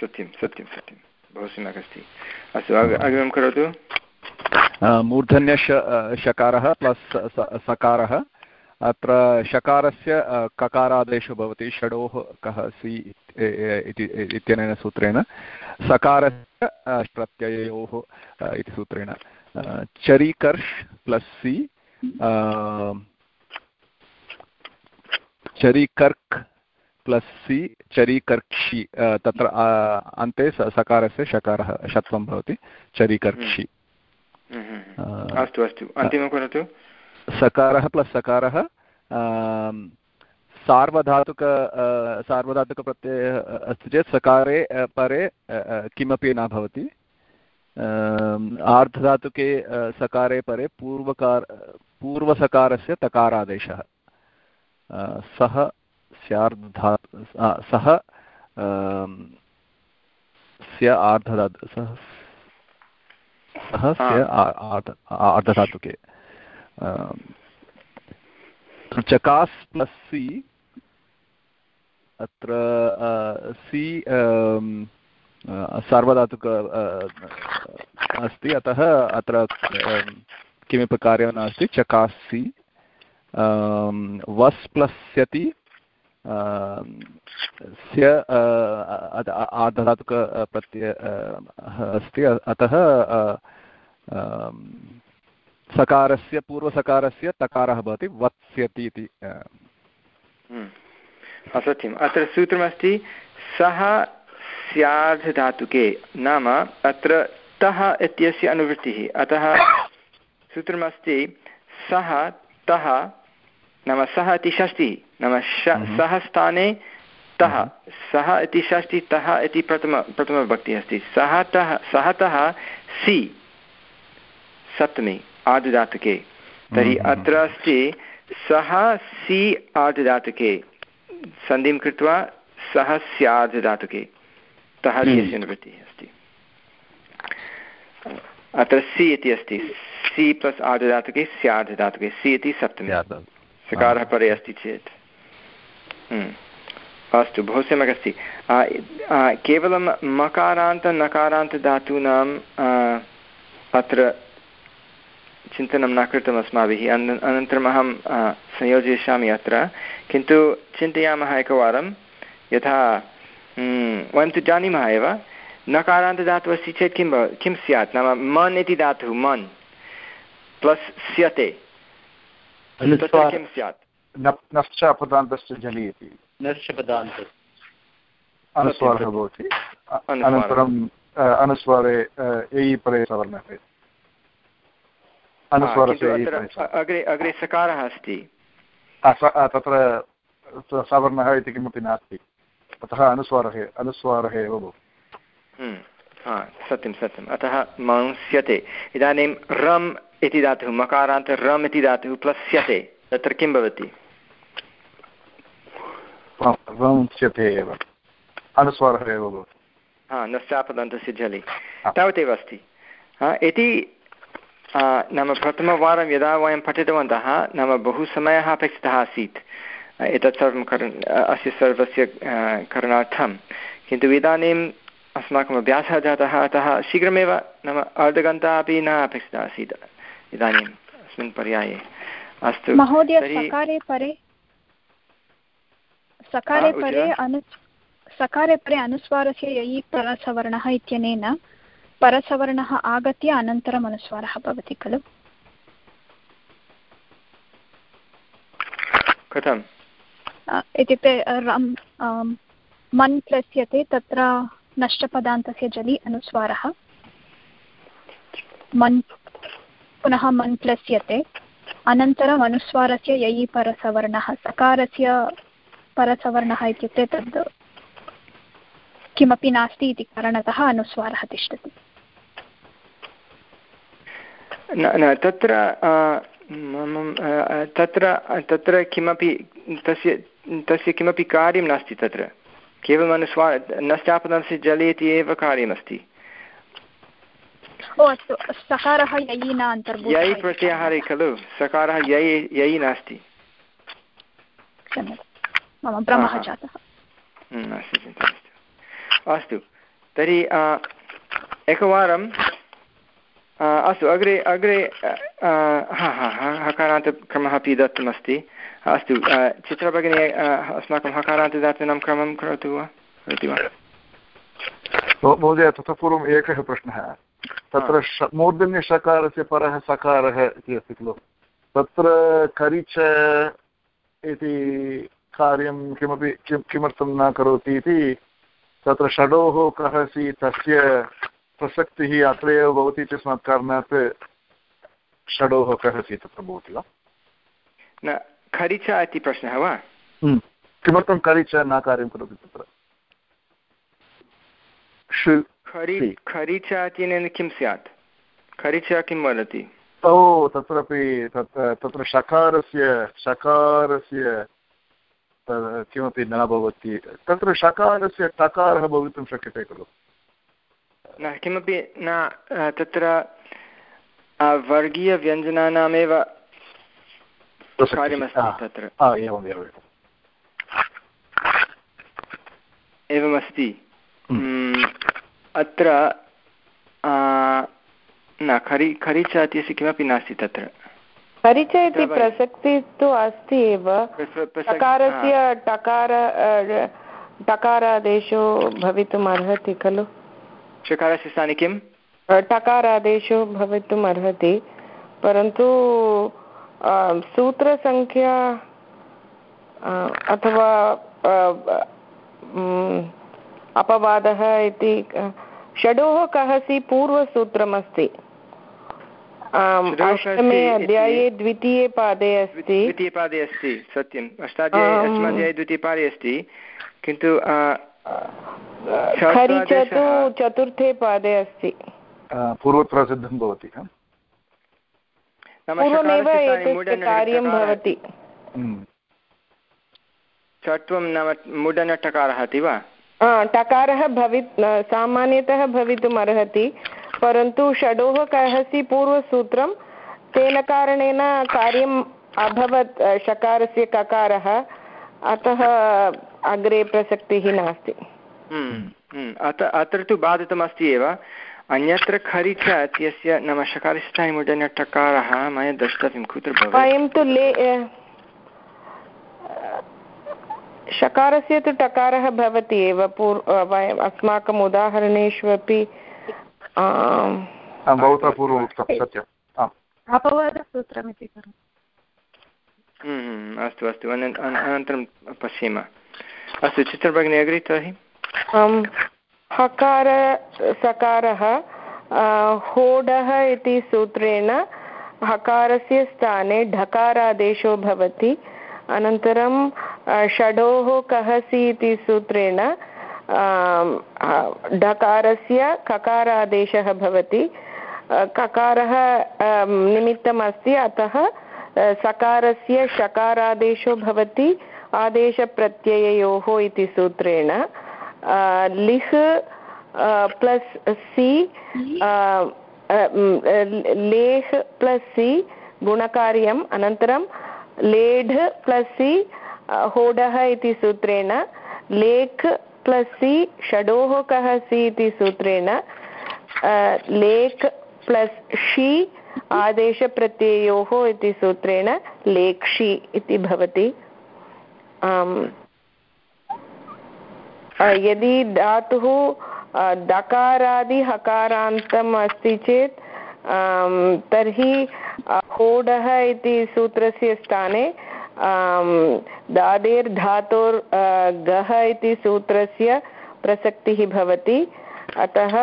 सत्यं सत्यं सत्यं बहु सम्यक् अस्ति अस्तु अग्रिमं करोतु मूर्धन्यश शकारः प्लस् सकारः अत्र शकारस्य ककारादेशो भवति षडोः कः सि इत्यनेन सूत्रेण सकारस्य प्रत्यययोः इति सूत्रेण चरीकर्ष् प्लस् सि चरीकर्क् प्लस् सि चरीकर्क्षि तत्र अन्ते सकारस्य शकारः शत्वं भवति चरीकर्क्षि। अस्तु अस्तु। अन्तिमं करोतु सकारः प्लस् सकारः सार्वधातुक सार्वधातुकप्रत्ययः अस्ति चेत् सकारे परे किमपि न भवति। आर्धधातुके सकारे परे पूर्वकार पूर्वसकारस्य तकारादेशः। सः स्यार्धा सः स्य आर्धधातु सः सः स्य आर्धधातुके। चकास् सि अत्र सि सार्वधातुक अस्ति, अतः अत्र किमपि कार्यं नास्ति चकासि वस् प्लस्यति स्य आर्धधातुकप्रत्यय अस्ति, अतः सकारस्य पूर्वसकारस्य तकारः भवति वत्स्यति इति असत्यम्। अत्र सूत्रमस्ति सः स्यार्धधातुके नाम अत्र तः इत्यस्य अनुवृत्तिः। अतः सूत्रमस्ति सः तः नाम सः इति षष्टिः नाम सः स्थाने तः। सः इति षष्टिः तः इति प्रथम प्रथमविभक्तिः अस्ति। सः तः सः तः सि सप्तमी। आर्धधातुके तर्हि अत्र अस्ति सः सि आर्धधातुके सन्धिं कृत्वा सः स्यार्धधातुके तः इत्यस्य निवृत्तिः अस्ति। अत्र सि इति अस्ति। सि प्लस् आर्धधातुके स्यार्धधातुके सि इति सप्तमी। सकारः परे अस्ति चेत्। अस्तु बहु सम्यक् अस्ति। केवलं मकारान्त नकारान्तधातूनां अत्र चिन्तनं न कृतम् अस्माभिः। अनन्तरम् अहं संयोजयिष्यामि अत्र। किन्तु चिन्तयामः एकवारं यथा हम्म, वयं तु जानीमः एव। नकारान्तदातुः अस्ति चेत् किं भव किं स्यात्? नाम मन् इति धातुः मन्। प्लस् स्यते। किं स्यात्? नश्च अपदान्तश्च जलि इति अनुस्वारः भवति। अनन्तरम् अनुस्वारे। एयि परे सवर्णः। अनुस्वारस्य अग्रे अग्रे सकारः अस्ति। तत्र सवर्णः इति किमपि नास्ति। अतः अनुस्वारः अनुस्वारः एव भवति। हम्म, हा सत्यं सत्यम्। अतः मंस्यते। इदानीं रम् इति धातुः मकारान्त रम् इति धातुः प्लस्यते। तत्र किं भवति? एव। अनुस्वारः एव भवति। हा नश्चापदन्तस्य जलि तावदेव अस्ति। इति नाम प्रथमवारं यदा वयं पठितवन्तः नाम बहु समयः अपेक्षितः आसीत्। एतत् सर्वं करन् अस्य सर्वस्य करणार्थं। किन्तु इदानीम् अस्माकम् अभ्यासः जातः अतः शीघ्रमेव नाम अर्धघण्टा अपि न अपेक्षिता आसीत् इदानीम् अस्मिन् पर्याये। अस्तु महोदय सकारे परे सकारे परे अनु सकारे परे अनुस्वारस्य ययि परसवर्णः इत्यनेन परसवर्णः आगत्य अनन्तरम् अनुस्वारः भवति खलु? कथम्? इत्युक्ते मन् प्लस्यते तत्र नष्टपदान्तस्य जलि अनुस्वारः। मन् पुनः मन् प्लस्यते। अनन्तरम् अनुस्वारस्य ययि परसवर्णः। सकारस्य परसवर्णः इत्युक्ते तद् किमपि नास्ति इति कारणतः अनुस्वारः तिष्ठति। न न तत्र तत्र तत्र किमपि तस्य तस्य किमपि कार्यं नास्ति तत्र। केवलम् अनुस्वार नश्चापनस्य जले इति एव कार्यमस्ति। सकारः यै प्रत्याहारे खलु सकारः यै यै नास्ति। मम भ्रमः जातः। नास्ति। अस्तु तर्हि एकवारं अस्तु अग्रे अग्रे हा हा हा हकारान्तक्रमः अपि दत्तमस्ति। अस्तु चित्रभगिनी अस्माकं हकारान्तदातॄणां क्रमं करोतु वा? करोति वा? महोदय ततः पूर्वम् एकः प्रश्नः। तत्र मूर्धन्यषकारस्य परः सकारः इति अस्ति खलु। तत्र करिच इति कार्यं किमपि किं किमर्थं न करोति इति तत्र षडोः कः अस्ति तस्य प्रसक्तिः अत्र एव भवति इत्यस्मात् कारणात् षडोः कः अस्ति तत्र भवति वा? न खरिच इति प्रश्नः वा? हम्म। किमर्थं खरिच न कार्यं करोति तत्र? खरिच इत्यनेन किं स्यात्? खरिच किं वदति? ओ तत्रापि तत्र तत्र शकारस्य शकारस्य किमपि न भवति। तत्र शकारस्य टकारः भवितुं शक्यते खलु। न किमपि न तत्र वर्गीयव्यञ्जनानामेव कार्यमस्ति तत्र। एवमस्ति। हम्म, अत्र न खरि खरिच इत्यस्य किमपि नास्ति तत्र। परिचय इति प्रसक्तिः तु अस्ति एव। टकारस्य टकार टकारादेशो भवितुम् अर्हति खलु? चकारस्य स्थाने किं टकारादेशो भवितुम् अर्हति परन्तु सूत्रसङ्ख्या अथवा अपवादः इति षडोः कः सि पूर्वसूत्रमस्ति अष्टमे अध्याये द्वितीये पादे अस्ति। द्वितीये पादे अस्ति सत्यम् अष्टाध्याये अष्टमाध्याये द्वितीयपादे अस्ति किन्तु खरिच तु चतुर्थे पादे अस्ति। पूर्वप्रसिद्धं भवति पूर्वमेव एतस्य कार्यं भवति। चत्वं नाम मुडनटकारः इति वा? टकारः भवि सामान्यतः भवितुम् अर्हति परन्तु षडोः कहसि पूर्वसूत्रं तेन कारणेन कार्यम् अभवत् शकारस्य ककारः। अतः अग्रे प्रसक्तिः नास्ति। हम्म, हम्म, अत्र तु बाधितमस्ति एव। अन्यत्र खरिच इत्यस्य नाम शकारस्थायमुदनटकारः मया द्रष्टव्यं कुत्र वयं तु ले शकारस्य तु टकारः भवति एव। पूर् वयम् अस्माकम् उदाहरणेषु अपि भवता पूर्वम् उक्तं सत्यम्। अपवादसूत्रमिति हम्म, अस्तु अस्तु। अनन्तरं पश्येम। अस्तु, चित्रभगिनी, अग्रे तर्हि। हकार, सकारः होडः इति सूत्रेण हकारस्य स्थाने ढकारादेशो भवति। अनन्तरं षडोः कहसि इति सूत्रेण ढकारस्य ककारादेशः भवति। ककारः निमित्तम् अस्ति अतः सकारस्य शकारादेशो भवति। आदेशप्रत्यययोः इति सूत्रेण लिह् प्लस् सि लेह्। प्लस् सि गुणकार्यम् अनन्तरं लेढ् प्लस् सि होडः इति सूत्रेण लेख् प्लस् सि षडोः कः सि इति सूत्रेण लेक् प्लस् षि आदेशप्रत्ययोः इति सूत्रेण लेक्षि इति भवति। यदि धातुः दकारादि हकारान्तम् अस्ति चेत् तर्हि होडः इति सूत्रस्य स्थाने दादेर्धातोर् गः इति सूत्रस्य प्रसक्तिः भवति। अतः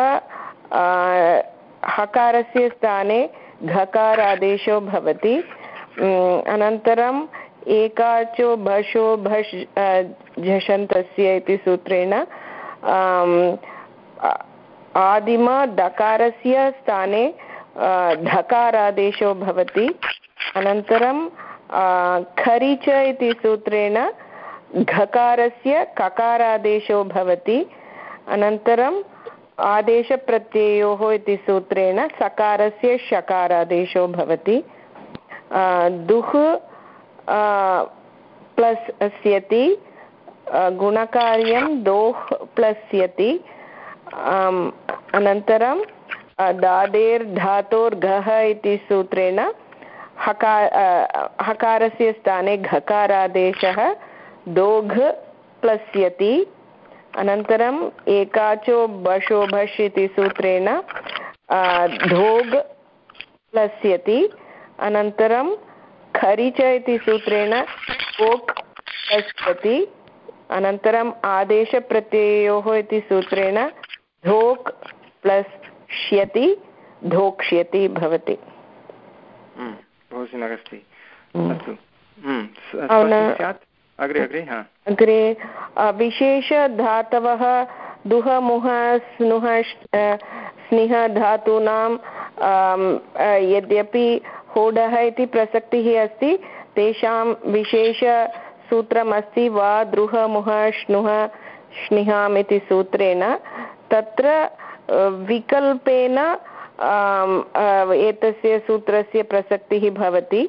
हकारस्य स्थाने घकारादेशो भवति। अनन्तरं एकाचो भषो भष् झषन्तस्य इति सूत्रेण आदिमदकारस्य स्थाने धकारादेशो भवति। अनन्तरं खरि च इति सूत्रेण, घकारस्य ककारादेशो भवति। अनन्तरम् आदेशप्रत्ययोः इति सूत्रेण, सकारस्य शकारादेशो भवति। दुः प्लस् अस्यति गुणकार्यं दोः प्लस्यति अनन्तरं दादेर्धातोर्घः इति सूत्रेण हकार हकारस्य स्थाने घकारादेशः दोघ् प्लस्यति अनन्तरम् एकाचो बशो भष् इति सूत्रेण धोग् प्लस्यति अनन्तरं खरिच इति सूत्रेण ओक् पश्यति। अनन्तरम् आदेशप्रत्ययोः इति सूत्रेण धोक् प्लस् श्यति धोक्ष्यति भवति। बहु सम्यक् अस्ति। अस्तु अग्रे अग्रे अग्रे विशेषधातवः दुह मुह स्नुह स्निह धातूनां यद्यपि होडः इति प्रसक्तिः अस्ति। तेषां विशेषसूत्रमस्ति वा, द्रुह, मुह श्नुः श्निहाम् इति सूत्रेण। तत्र विकल्पेन एतस्य सूत्रस्य प्रसक्तिः भवति।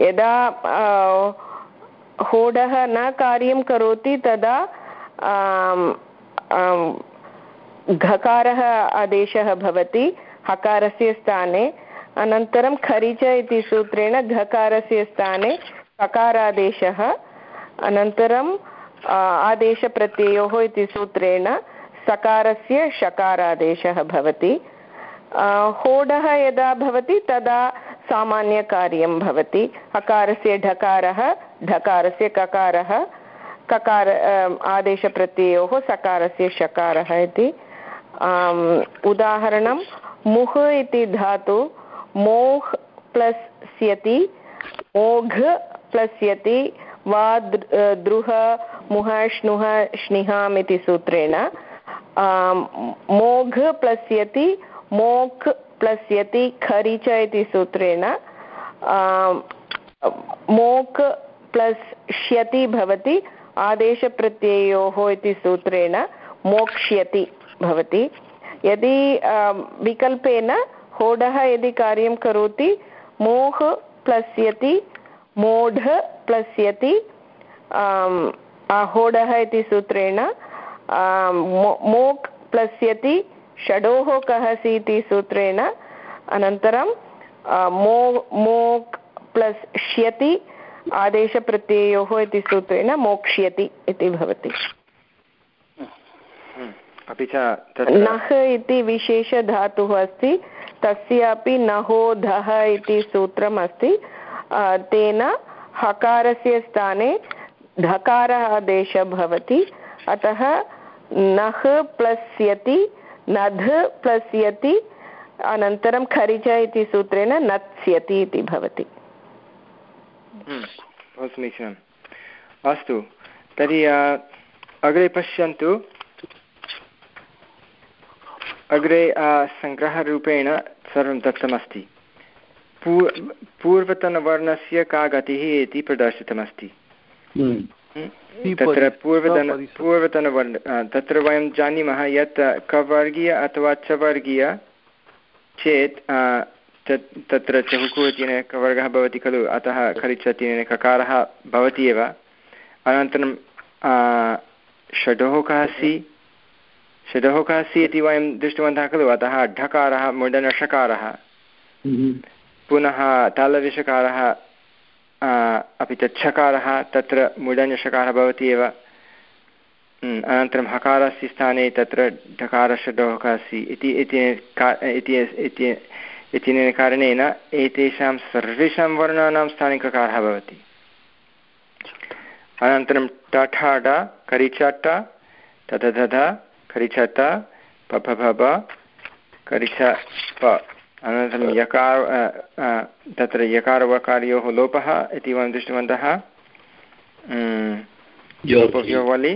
यदा होडः न कार्यं करोति, तदा घकारः आदेशः भवति हकारस्य स्थाने। अनन्तरं खरिच इति सूत्रेण घकारस्य स्थाने ककारादेशः। अनन्तरं आदेशप्रत्ययोः इति सूत्रेण सकारस्य शकारादेशः भवति। होडः यदा भवति तदा सामान्यकार्यं भवति। हकारस्य ढकारः, ढकारस्य ककारः, ककार आदेशप्रत्ययोः सकारस्य शकारः इति। उदाहरणं, मुह् इति धातु, मोह् प्लस् स्यति, मोघ् प्लस्यति वा मुह श्नुः श्निहाम् इति सूत्रेण मोघ् प्लस्यति मोक् प्लस्यति खरिच इति सूत्रेण मोक् प्लस् श्यति भवति, आदेशप्रत्ययोः इति सूत्रेण, मोक्ष्यति। भवति। यदि विकल्पेन होडः यदि कार्यं करोति, मोह् प्लस्यति, मोढ प्लस्यति होडः इति सूत्रेण मोक् प्लस्यति, षडोः कः इति सूत्रेण, अनन्तरं मो, मोक् प्लस् श्यति, आदेशप्रत्ययोः इति सूत्रेण मोक्ष्यति इति भवति। अपि च नः इति विशेषधातुः अस्ति तस्यापि नहोधः इति सूत्रम् अस्ति तेन हकारस्य स्थाने धकारः आदेशः भवति अतः नः प्लस्यति नध् प्लस्यति अनन्तरं खरिच इति सूत्रेण नत्स्यति इति भवति। हम्म, समीचीनम्। अस्तु तर्हि अग्रे पश्यन्तु। अग्रे सङ्ग्रहरूपेण सर्वं दत्तमस्ति पूर् पूर्वतनवर्णस्य का गतिः इति प्रदर्शितमस्ति हम्म। हम्म। तत्र पूर्वतन पूर्वतनवर्ण तत्र वयं जानीमः यत् कवर्गीय अथवा चवर्गीय चेत् तत्र चहुकु इत्यनेन कवर्गः भवति खलु अतः खलिच इत्यनेन ककारः भवति एव अनन्तरं षडोः कः सि षडोः कः सि इति वयं दृष्टवन्तः खलु अतः ढकारः मुडनषकारः हम्म। पुनः तालव्यषकारः अपि च छकारः तत्र मुडञ्जषकारः भवति एव। अनन्तरं हकारस्य स्थाने तत्र ढकारषडोहकासि इति इत्यनेन कारणेन एतेषां सर्वेषां वर्णानां स्थाने ककारः भवति। अनन्तरं टठाड करिचट तदध करिचट पभभ करिच प। अनन्तरं यकार तत्र यकारवकारयोः लोपः इति वयं दृष्टवन्तः। लोपव्योवलि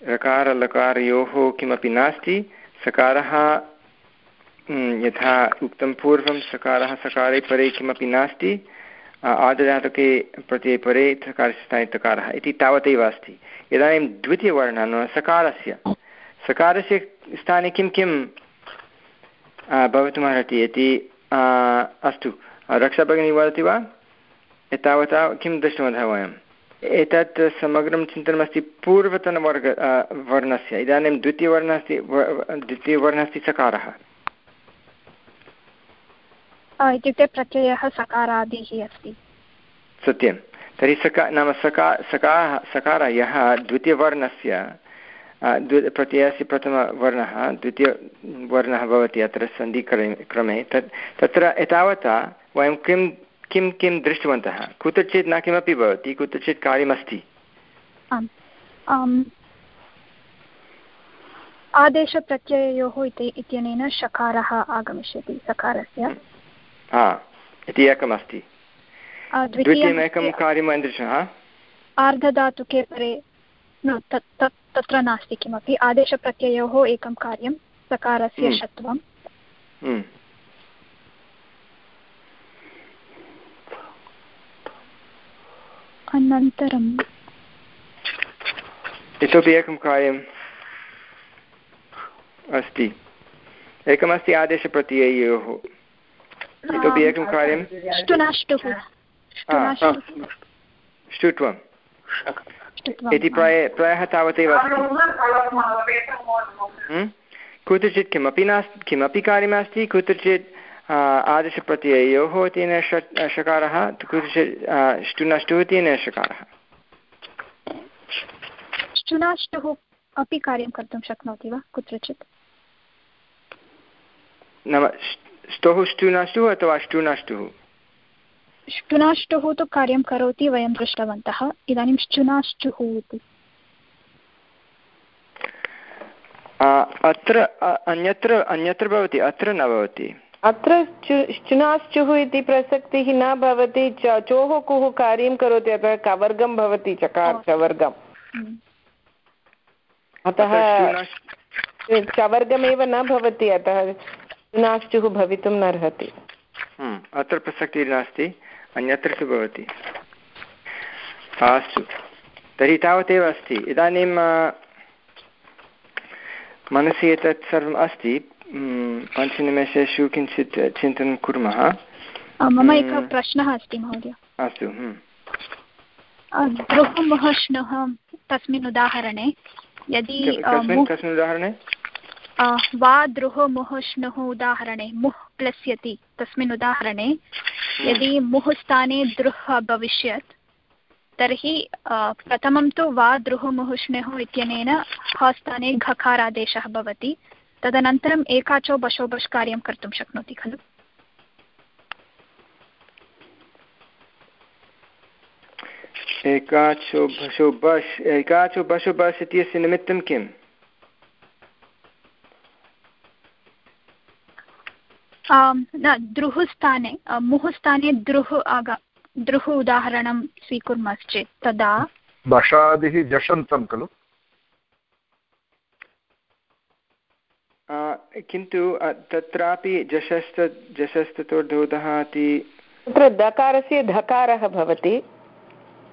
रकारलकारयोः किमपि नास्ति। सकारः यथा उक्तं पूर्वं सकारः सकारे परे किमपि नास्ति। आदजातके प्रत्यये परे सकारस्य स्थाने तकारः इति तावदेव अस्ति। इदानीं द्वितीयवर्णः सकारस्य। सकारस्य स्थाने किं किं भवितुमर्हति इति अस्तु। रक्षाभगिनी वदति वा? एतावता किं दृष्टवन्तः वयम्? एतत् समग्रं चिन्तनमस्ति पूर्वतनवर्ग वर्णस्य। इदानीं द्वितीयवर्णः अस्ति द्वितीयवर्णः अस्ति सकारः। इत्युक्ते प्रत्ययः सकारादिः अस्ति। सत्यं। तर्हि सका नाम सका सकाः सकारः यः द्वितीयवर्णस्य द्वि प्रत्ययस्य प्रथमवर्णः द्वितीयवर्णः भवति अत्र सन्धिक्रमे क्रमे। तत् तत्र एतावता वयं किं किं किं दृष्टवन्तः? कुत्रचित् न किमपि भवति कुत्रचित् कार्यमस्ति। आदेशप्रत्यययोः इति इत्यनेन शकारः आगमिष्यति सकारस्य। हा इति एकमस्ति। द्वितीयमेकं कार्यम् दृशः आर्धधातुके परे तत् तत्र नास्ति किमपि। आदेशप्रत्ययोः एकं कार्यं सकारस्य हम्म। षत्वम्। हम्म। अनन्तरम् इतोपि एकं कार्यम् अस्ति। एकमस्ति आदेशप्रत्ययोः। इतोपि एकं कार्यं ष्टुत्वं इति प्राय प्रायः तावदेव हम्म? कुत्रचित् किमपि नास्ति किमपि कार्यमस्ति कुत्रचित् आदर्शप्रत्ययोः तेन षकारः कुत्रचित् ष्टुनष्टुः तेन षकारः। ष्टुनाष्टुः अपि कार्यं कर्तुं शक्नोति वा कुत्रचित्? नाम स्तोः ष्टुनाष्टुः अथवा ष्टुनाष्टुः श्चुनाष्टुः तु कार्यं करोति वयं दृष्टवन्तः। इदानीं श्चुनाष्टुः इति। अत्र अन्यत्र अन्यत्र भवति अत्र न भवति। अत्र श्चुनाश्चुः इति प्रसक्तिः न भवति चोः कुः कार्यं करोति अतः कवर्गं भवति चकार चवर्गम् हम्म। अतः चवर्गमेव न भवति अतः चुनाश्चुः भवितुं न अर्हति। हम्म, अत्र प्रसक्तिः नास्ति। अन्यत्र तु भवति। अस्तु तर्हि तावदेव अस्ति। इदानीं मनसि एतत् सर्वम् अस्ति। पञ्चनिमेषेषु किञ्चित् चिन्तनं कुर्मः। मम एकः प्रश्नः अस्ति महोदय। अस्तु गृहमुहष्णुः तस्मिन् उदाहरणे यदि कस्मिन् उदाहरणे? वा द्रुः मुहुष्णुः उदाहरणे मुह् प्लस्यति तस्मिन् उदाहरणे यदि मुः स्थाने दृह् अभविष्यत् तर्हि प्रथमं तु वा द्रुहुमुहुष्णुः इत्यनेन ह घकारादेशः भवति। तदनन्तरम् एकाचो बशोबश् कार्यं कर्तुं शक्नोति, खलु? एकाचो बशो बश् एकाचो बशो बश् इत्यस्य निमित्तं किम्? न द्रुः स्थाने मुः स्थाने द्रुः आग द्रुः उदाहरणं स्वीकुर्मश्चेत् तदा? बषादिः जषन्तं खलु? किन्तु तत्रापि जशस्त जशस्ततोर्धोधः इति तत्र दकारस्य धकारः भवति।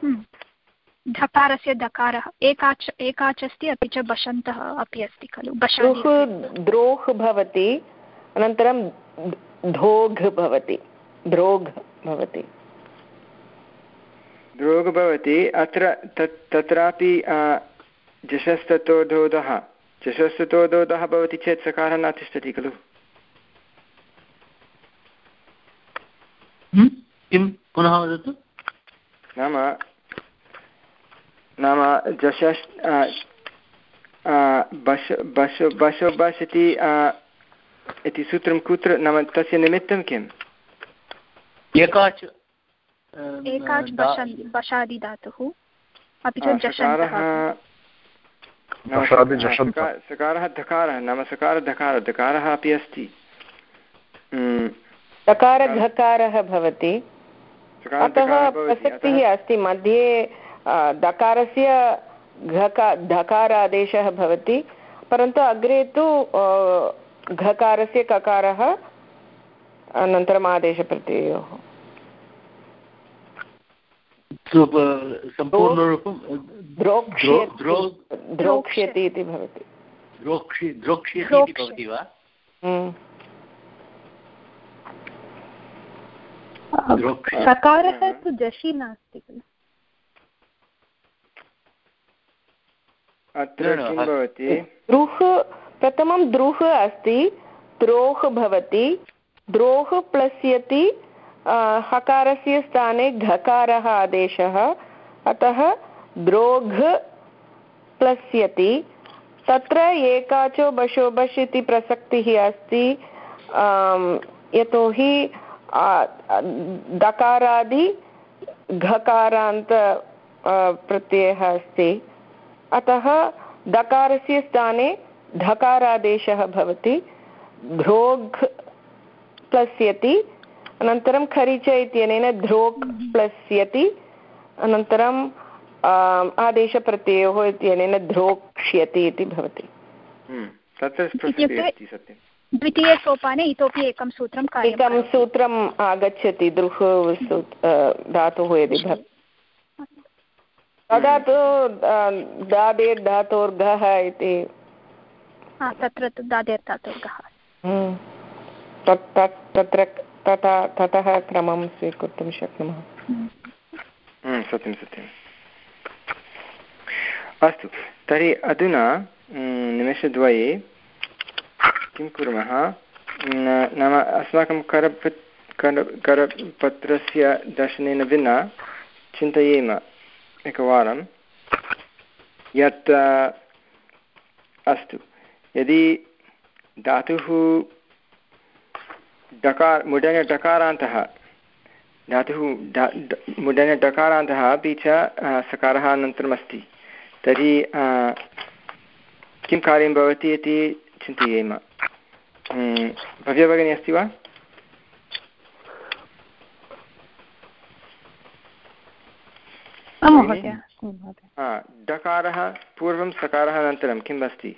हम्म। धकारस्य धकारः एकाच एकाच अस्ति अपि च बशन्तः अपि अस्ति खलु द्रोः भवति अनन्तरं धोघ् भवति द्रोघ् भवति। द्रोघ् भवति अत्र तत् तत्रापि जशस्ततोधोधः जशस्ततोधोधः भवति चेत् सकारः न तिष्ठति खलु? हम्म? किं? पुनः वदतु। नाम नाम जशस् बश बश बशो इति इति सूत्रं कुत्र नाम तस्य निमित्तं किम् एकाच् एकाच् बशादिधातुः अपि च सकारः धकारः नाम सकार धकारः धकारः अपि अस्ति सकारघकारः भवति अतः प्रसक्तिः अस्ति मध्ये दकारस्य घका धकारादेशः भवति परन्तु अग्रे तु घकारस्य ककारः अनन्तरम् आदेशप्रत्ययोः। द्रोक्ष्यति इति भवति। वा? हम्म। सकारः तु जषि नास्ति खलु। अत्र किं भवति? द्रुः प्रथमं द्रुः अस्ति द्रोः भवति द्रोः प्लस्यति हकारस्य स्थाने घकारः आदेशः, अतः द्रोघ प्लस्यति। तत्र एकाचो बशो बश् इति प्रसक्तिः अस्ति यतोहि दकारादि घकारान्त प्रत्ययः अस्ति। अतः दकारस्य स्थाने धकारादेशः भवति ध्रोघ् प्लस्यति अनन्तरं खरिच इत्यनेन ध्रोक् प्लस्यति अनन्तरं आदेशप्रत्ययोः इत्यनेन ध्रोक्ष्यति इति भवति। हम्म, द्वितीयसोपाने इतोपि एकं सूत्रं एकं सूत्रम् आगच्छति दृः धातुः यदि भवति तदा तु दादेर् धातोर्घः इति तत्र तु दादेर् धातोर्घः हम्म। तत्र तथा ततः क्रमं स्वीकर्तुं शक्नुमः। हम्म, सत्यं सत्यम्। अस्तु तर्हि अधुना निमेषद्वये किं कुर्मः? नाम अस्माकं करप कर करपत्रस्य दर्शनेन विना चिन्तयेम एकवारं। यत् अस्तु। यदि धातुः डकार मुडनडकारान्तः धातुः मुडनडकारान्तः अपि च सकारः अनन्तरम् अस्ति तर्हि किं कार्यं भवति इति चिन्तयेम। भव्य भगिनी अस्ति वा? डकारः पूर्वं सकारः अनन्तरं किम् अस्ति?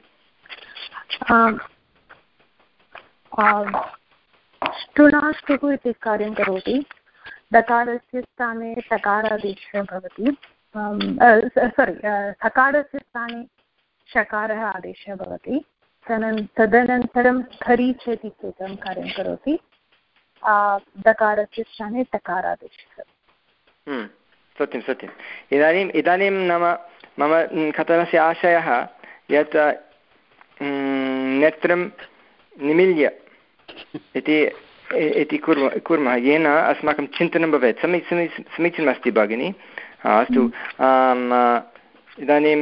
ष्टुणाष्टुः इति कार्यं करोति। दकारस्य स्थाने टकारादेशः भवति। सोरि सकारस्य स्थाने षकारः आदेशः भवति। तदनन्तरं खरीच इति सूत्रं कार्यं करोति। दकारस्य स्थाने टकारादेशः हम्म, सत्यं सत्यम् इदानीम् इदानीं नाम मम कथनस्य आशयः यत् नेत्रं निमिल्य। इति इति कुर्मः कुर्मः। येन अस्माकं चिन्तनं भवेत्। समी समी समीचीनमस्ति भगिनि। अस्तु। इदानीं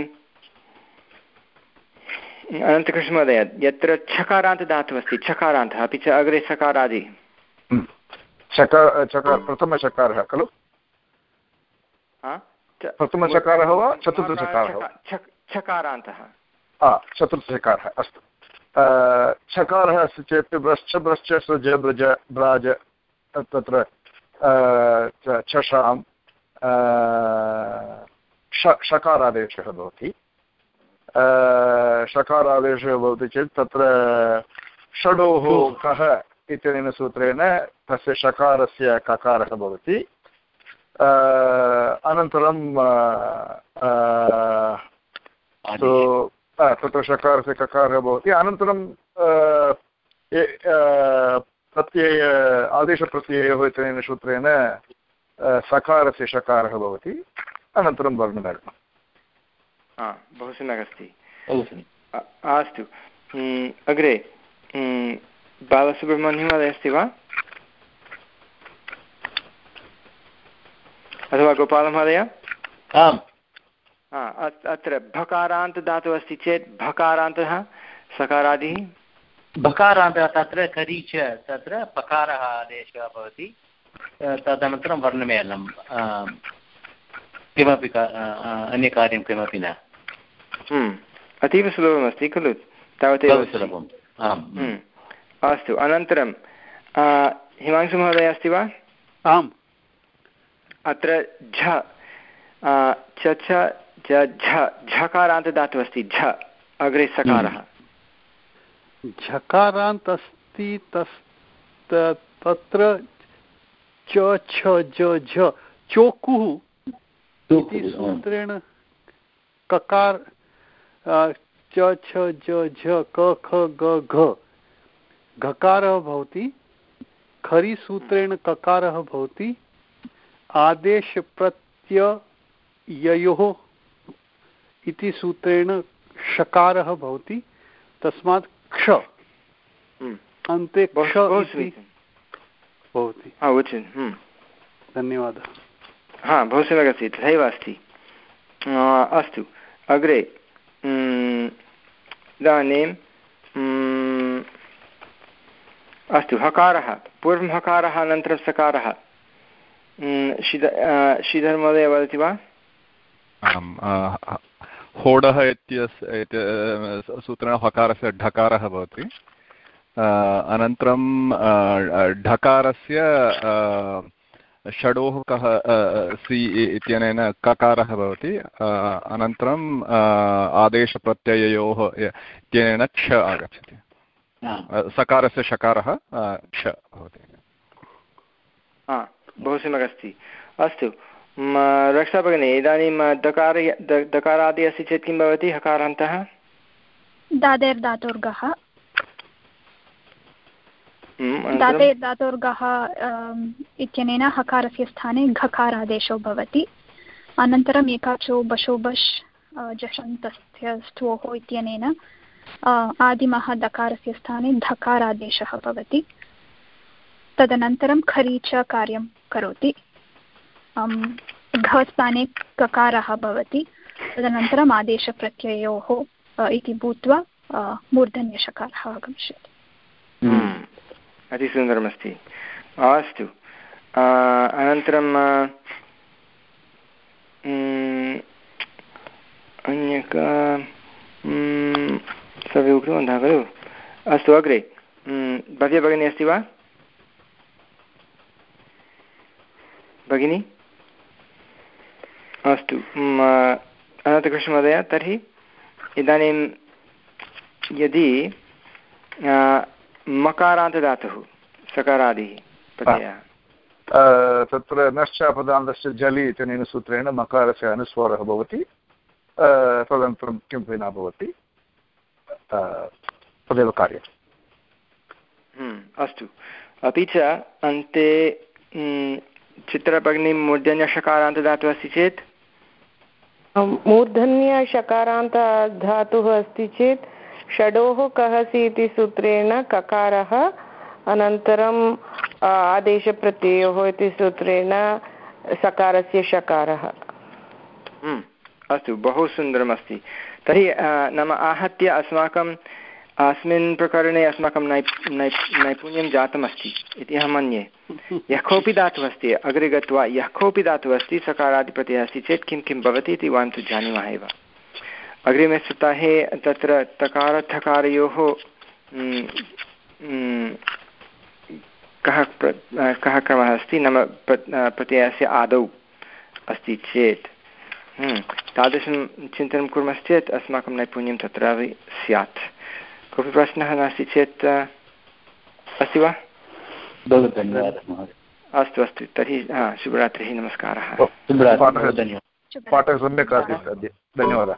अनन्तकृष्णमहोदय यत्र छकारान्तदातुः अस्ति छकारान्तः अपि च अग्रे सकारादि। चकार चकार प्रथमचकारः खलु? प्रथमचकारः वा चतुर्थचकारः छकारान्तः। चतुर्थचकारः अस्तु। छकारः अस्ति चेत् ब्रश्च ब्रश्च सृज ब्रज ब्राज तत्र छषां षकारादेशः भवति। षकारादेशः भवति चेत् तत्र षडोः कः इत्यनेन सूत्रेण तस्य षकारस्य ककारः भवति। अनन्तरं तत्र षकारस्य ककारः भवति अनन्तरं प्रत्यय आदेशप्रत्ययोः इत्यनेन सूत्रेण सकारस्य षकारः भवति। अनन्तरं वर्णधर्मः बहु सम्यक् अस्ति। अस्तु अग्रे बालसुब्रह्मण्यमहोदय अस्ति वा? अथवा गोपालमहोदय? आम्। अत्र भकारान्तदातुः अस्ति चेत् भकारान्तः सकारादिः। भकारान्तः तत्र करी च तत्र पकारः आदेशः भवति। तदनन्तरं वर्णमेलनं। किमपि अन्यकार्यं किमपि न। हम्म, अतीव सुलभमस्ति खलु तावदेव सुलभम्। आम्। हम्म, अस्तु अनन्तरं हिमांशुमहोदय अस्ति वा? आम्। अत्र झ च झकारान्तदातुः अस्ति झ अग्रे सकारः झकारान्त अस्ति तस् तत्र च छ ज झ चोकुः इति सूत्रेण ककार च छ ज झ क ख ग घ। घकारः भवति खरिसूत्रेण ककारः भवति आदेशप्रत्यययोः इति सूत्रेण षकारः भवति तस्मात् क्ष। हम्म। अन्ते क्ष भवति। हम्म। धन्यवादः। हा बहु सम्यक् अस्ति तथैव अस्ति। अस्तु अग्रे इदानीं अस्तु हकारः पूर्वं हकारः अनन्तरं सकारः। श्रीध श्रीधरमहोदय वदति वा? होडः इत्यस्य सूत्रेण हकारस्य ढकारः भवति। अनन्तरं ढकारस्य षडोः कः सि इत्यनेन ककारः भवति। अनन्तरम् आदेशप्रत्यययोः इत्यनेन क्ष आगच्छति। सकारस्य शकारः क्ष भवति। बहु सम्यक् अस्ति। अस्तु रक्षा भगिनी इदानीं दकार दकारादि अस्ति चेत् किं भवति? हकारान्तः? दाते धातोर्गः इत्यनेन हकारस्य स्थाने घकारादेशो भवति। अनन्तरम् एकाचो बशो बश् जषन्तस्य स्थोः इत्यनेन आदिमः दकारस्य स्थाने धकारादेशः भवति। तदनन्तरं खरी च कार्यं करोति। घस्थाने ककारः भवति। तदनन्तरम् आदेशप्रत्ययोः इति भूत्वा मूर्धन्यषकारः आगमिष्यति। हम्म। अतिसुन्दरमस्ति। अस्तु। अनन्तरं अन्यक सर्वे उक्तवन्तः खलु? अस्तु, अग्रे। भव्य भगिनी अस्ति वा? भगिनी? अस्तु। अनन्तकृष्णमहोदय तर्हि इदानीं यदि मकारान्तदातुः सकारादिः प्रत्ययः। तत्र नश्चापदान्तस्य जलि इत्यनेन सूत्रेण मकारस्य अनुस्वारः भवति। तदनन्तरं किमपि न भवति? तदेव कार्यम्। हम्म, अस्तु। अपि च अन्ते चित्रभगिनी मूर्धन्यषकारान्तदातुः अस्ति चेत् मूर्धन्यषकारान्तधातुः अस्ति चेत् षडोः कहसि इति सूत्रेण ककारः अनन्तरम् आदेशप्रत्ययोः इति सूत्रेण सकारस्य शकारः। हम्म, अस्तु बहु सुन्दरमस्ति तर्हि नाम आहत्य अस्माकं अस्मिन् प्रकरणे अस्माकं नै नै नैपुण्यं जातमस्ति इति अहं मन्ये। यः कोऽपि धातुः अस्ति अग्रे गत्वा यः कोऽपि धातुः अस्ति सकारादिप्रत्ययः अस्ति चेत् किं किं भवति इति वयं तु जानीमः एव। अग्रिमे सप्ताहे तत्र तकारथकारयोः कः कः क्रमः अस्ति? नाम प्रत्ययस्य आदौ अस्ति चेत्। तादृशं चिन्तनं कुर्मश्चेत् अस्माकं नैपुण्यं तत्रापि स्यात्। कोऽपि प्रश्नः नास्ति चेत् अस्ति वा? अस्तु अस्तु तर्हि शुभरात्रिः नमस्कारः। पाठः सम्यक् आसीत् अद्य धन्यवादः।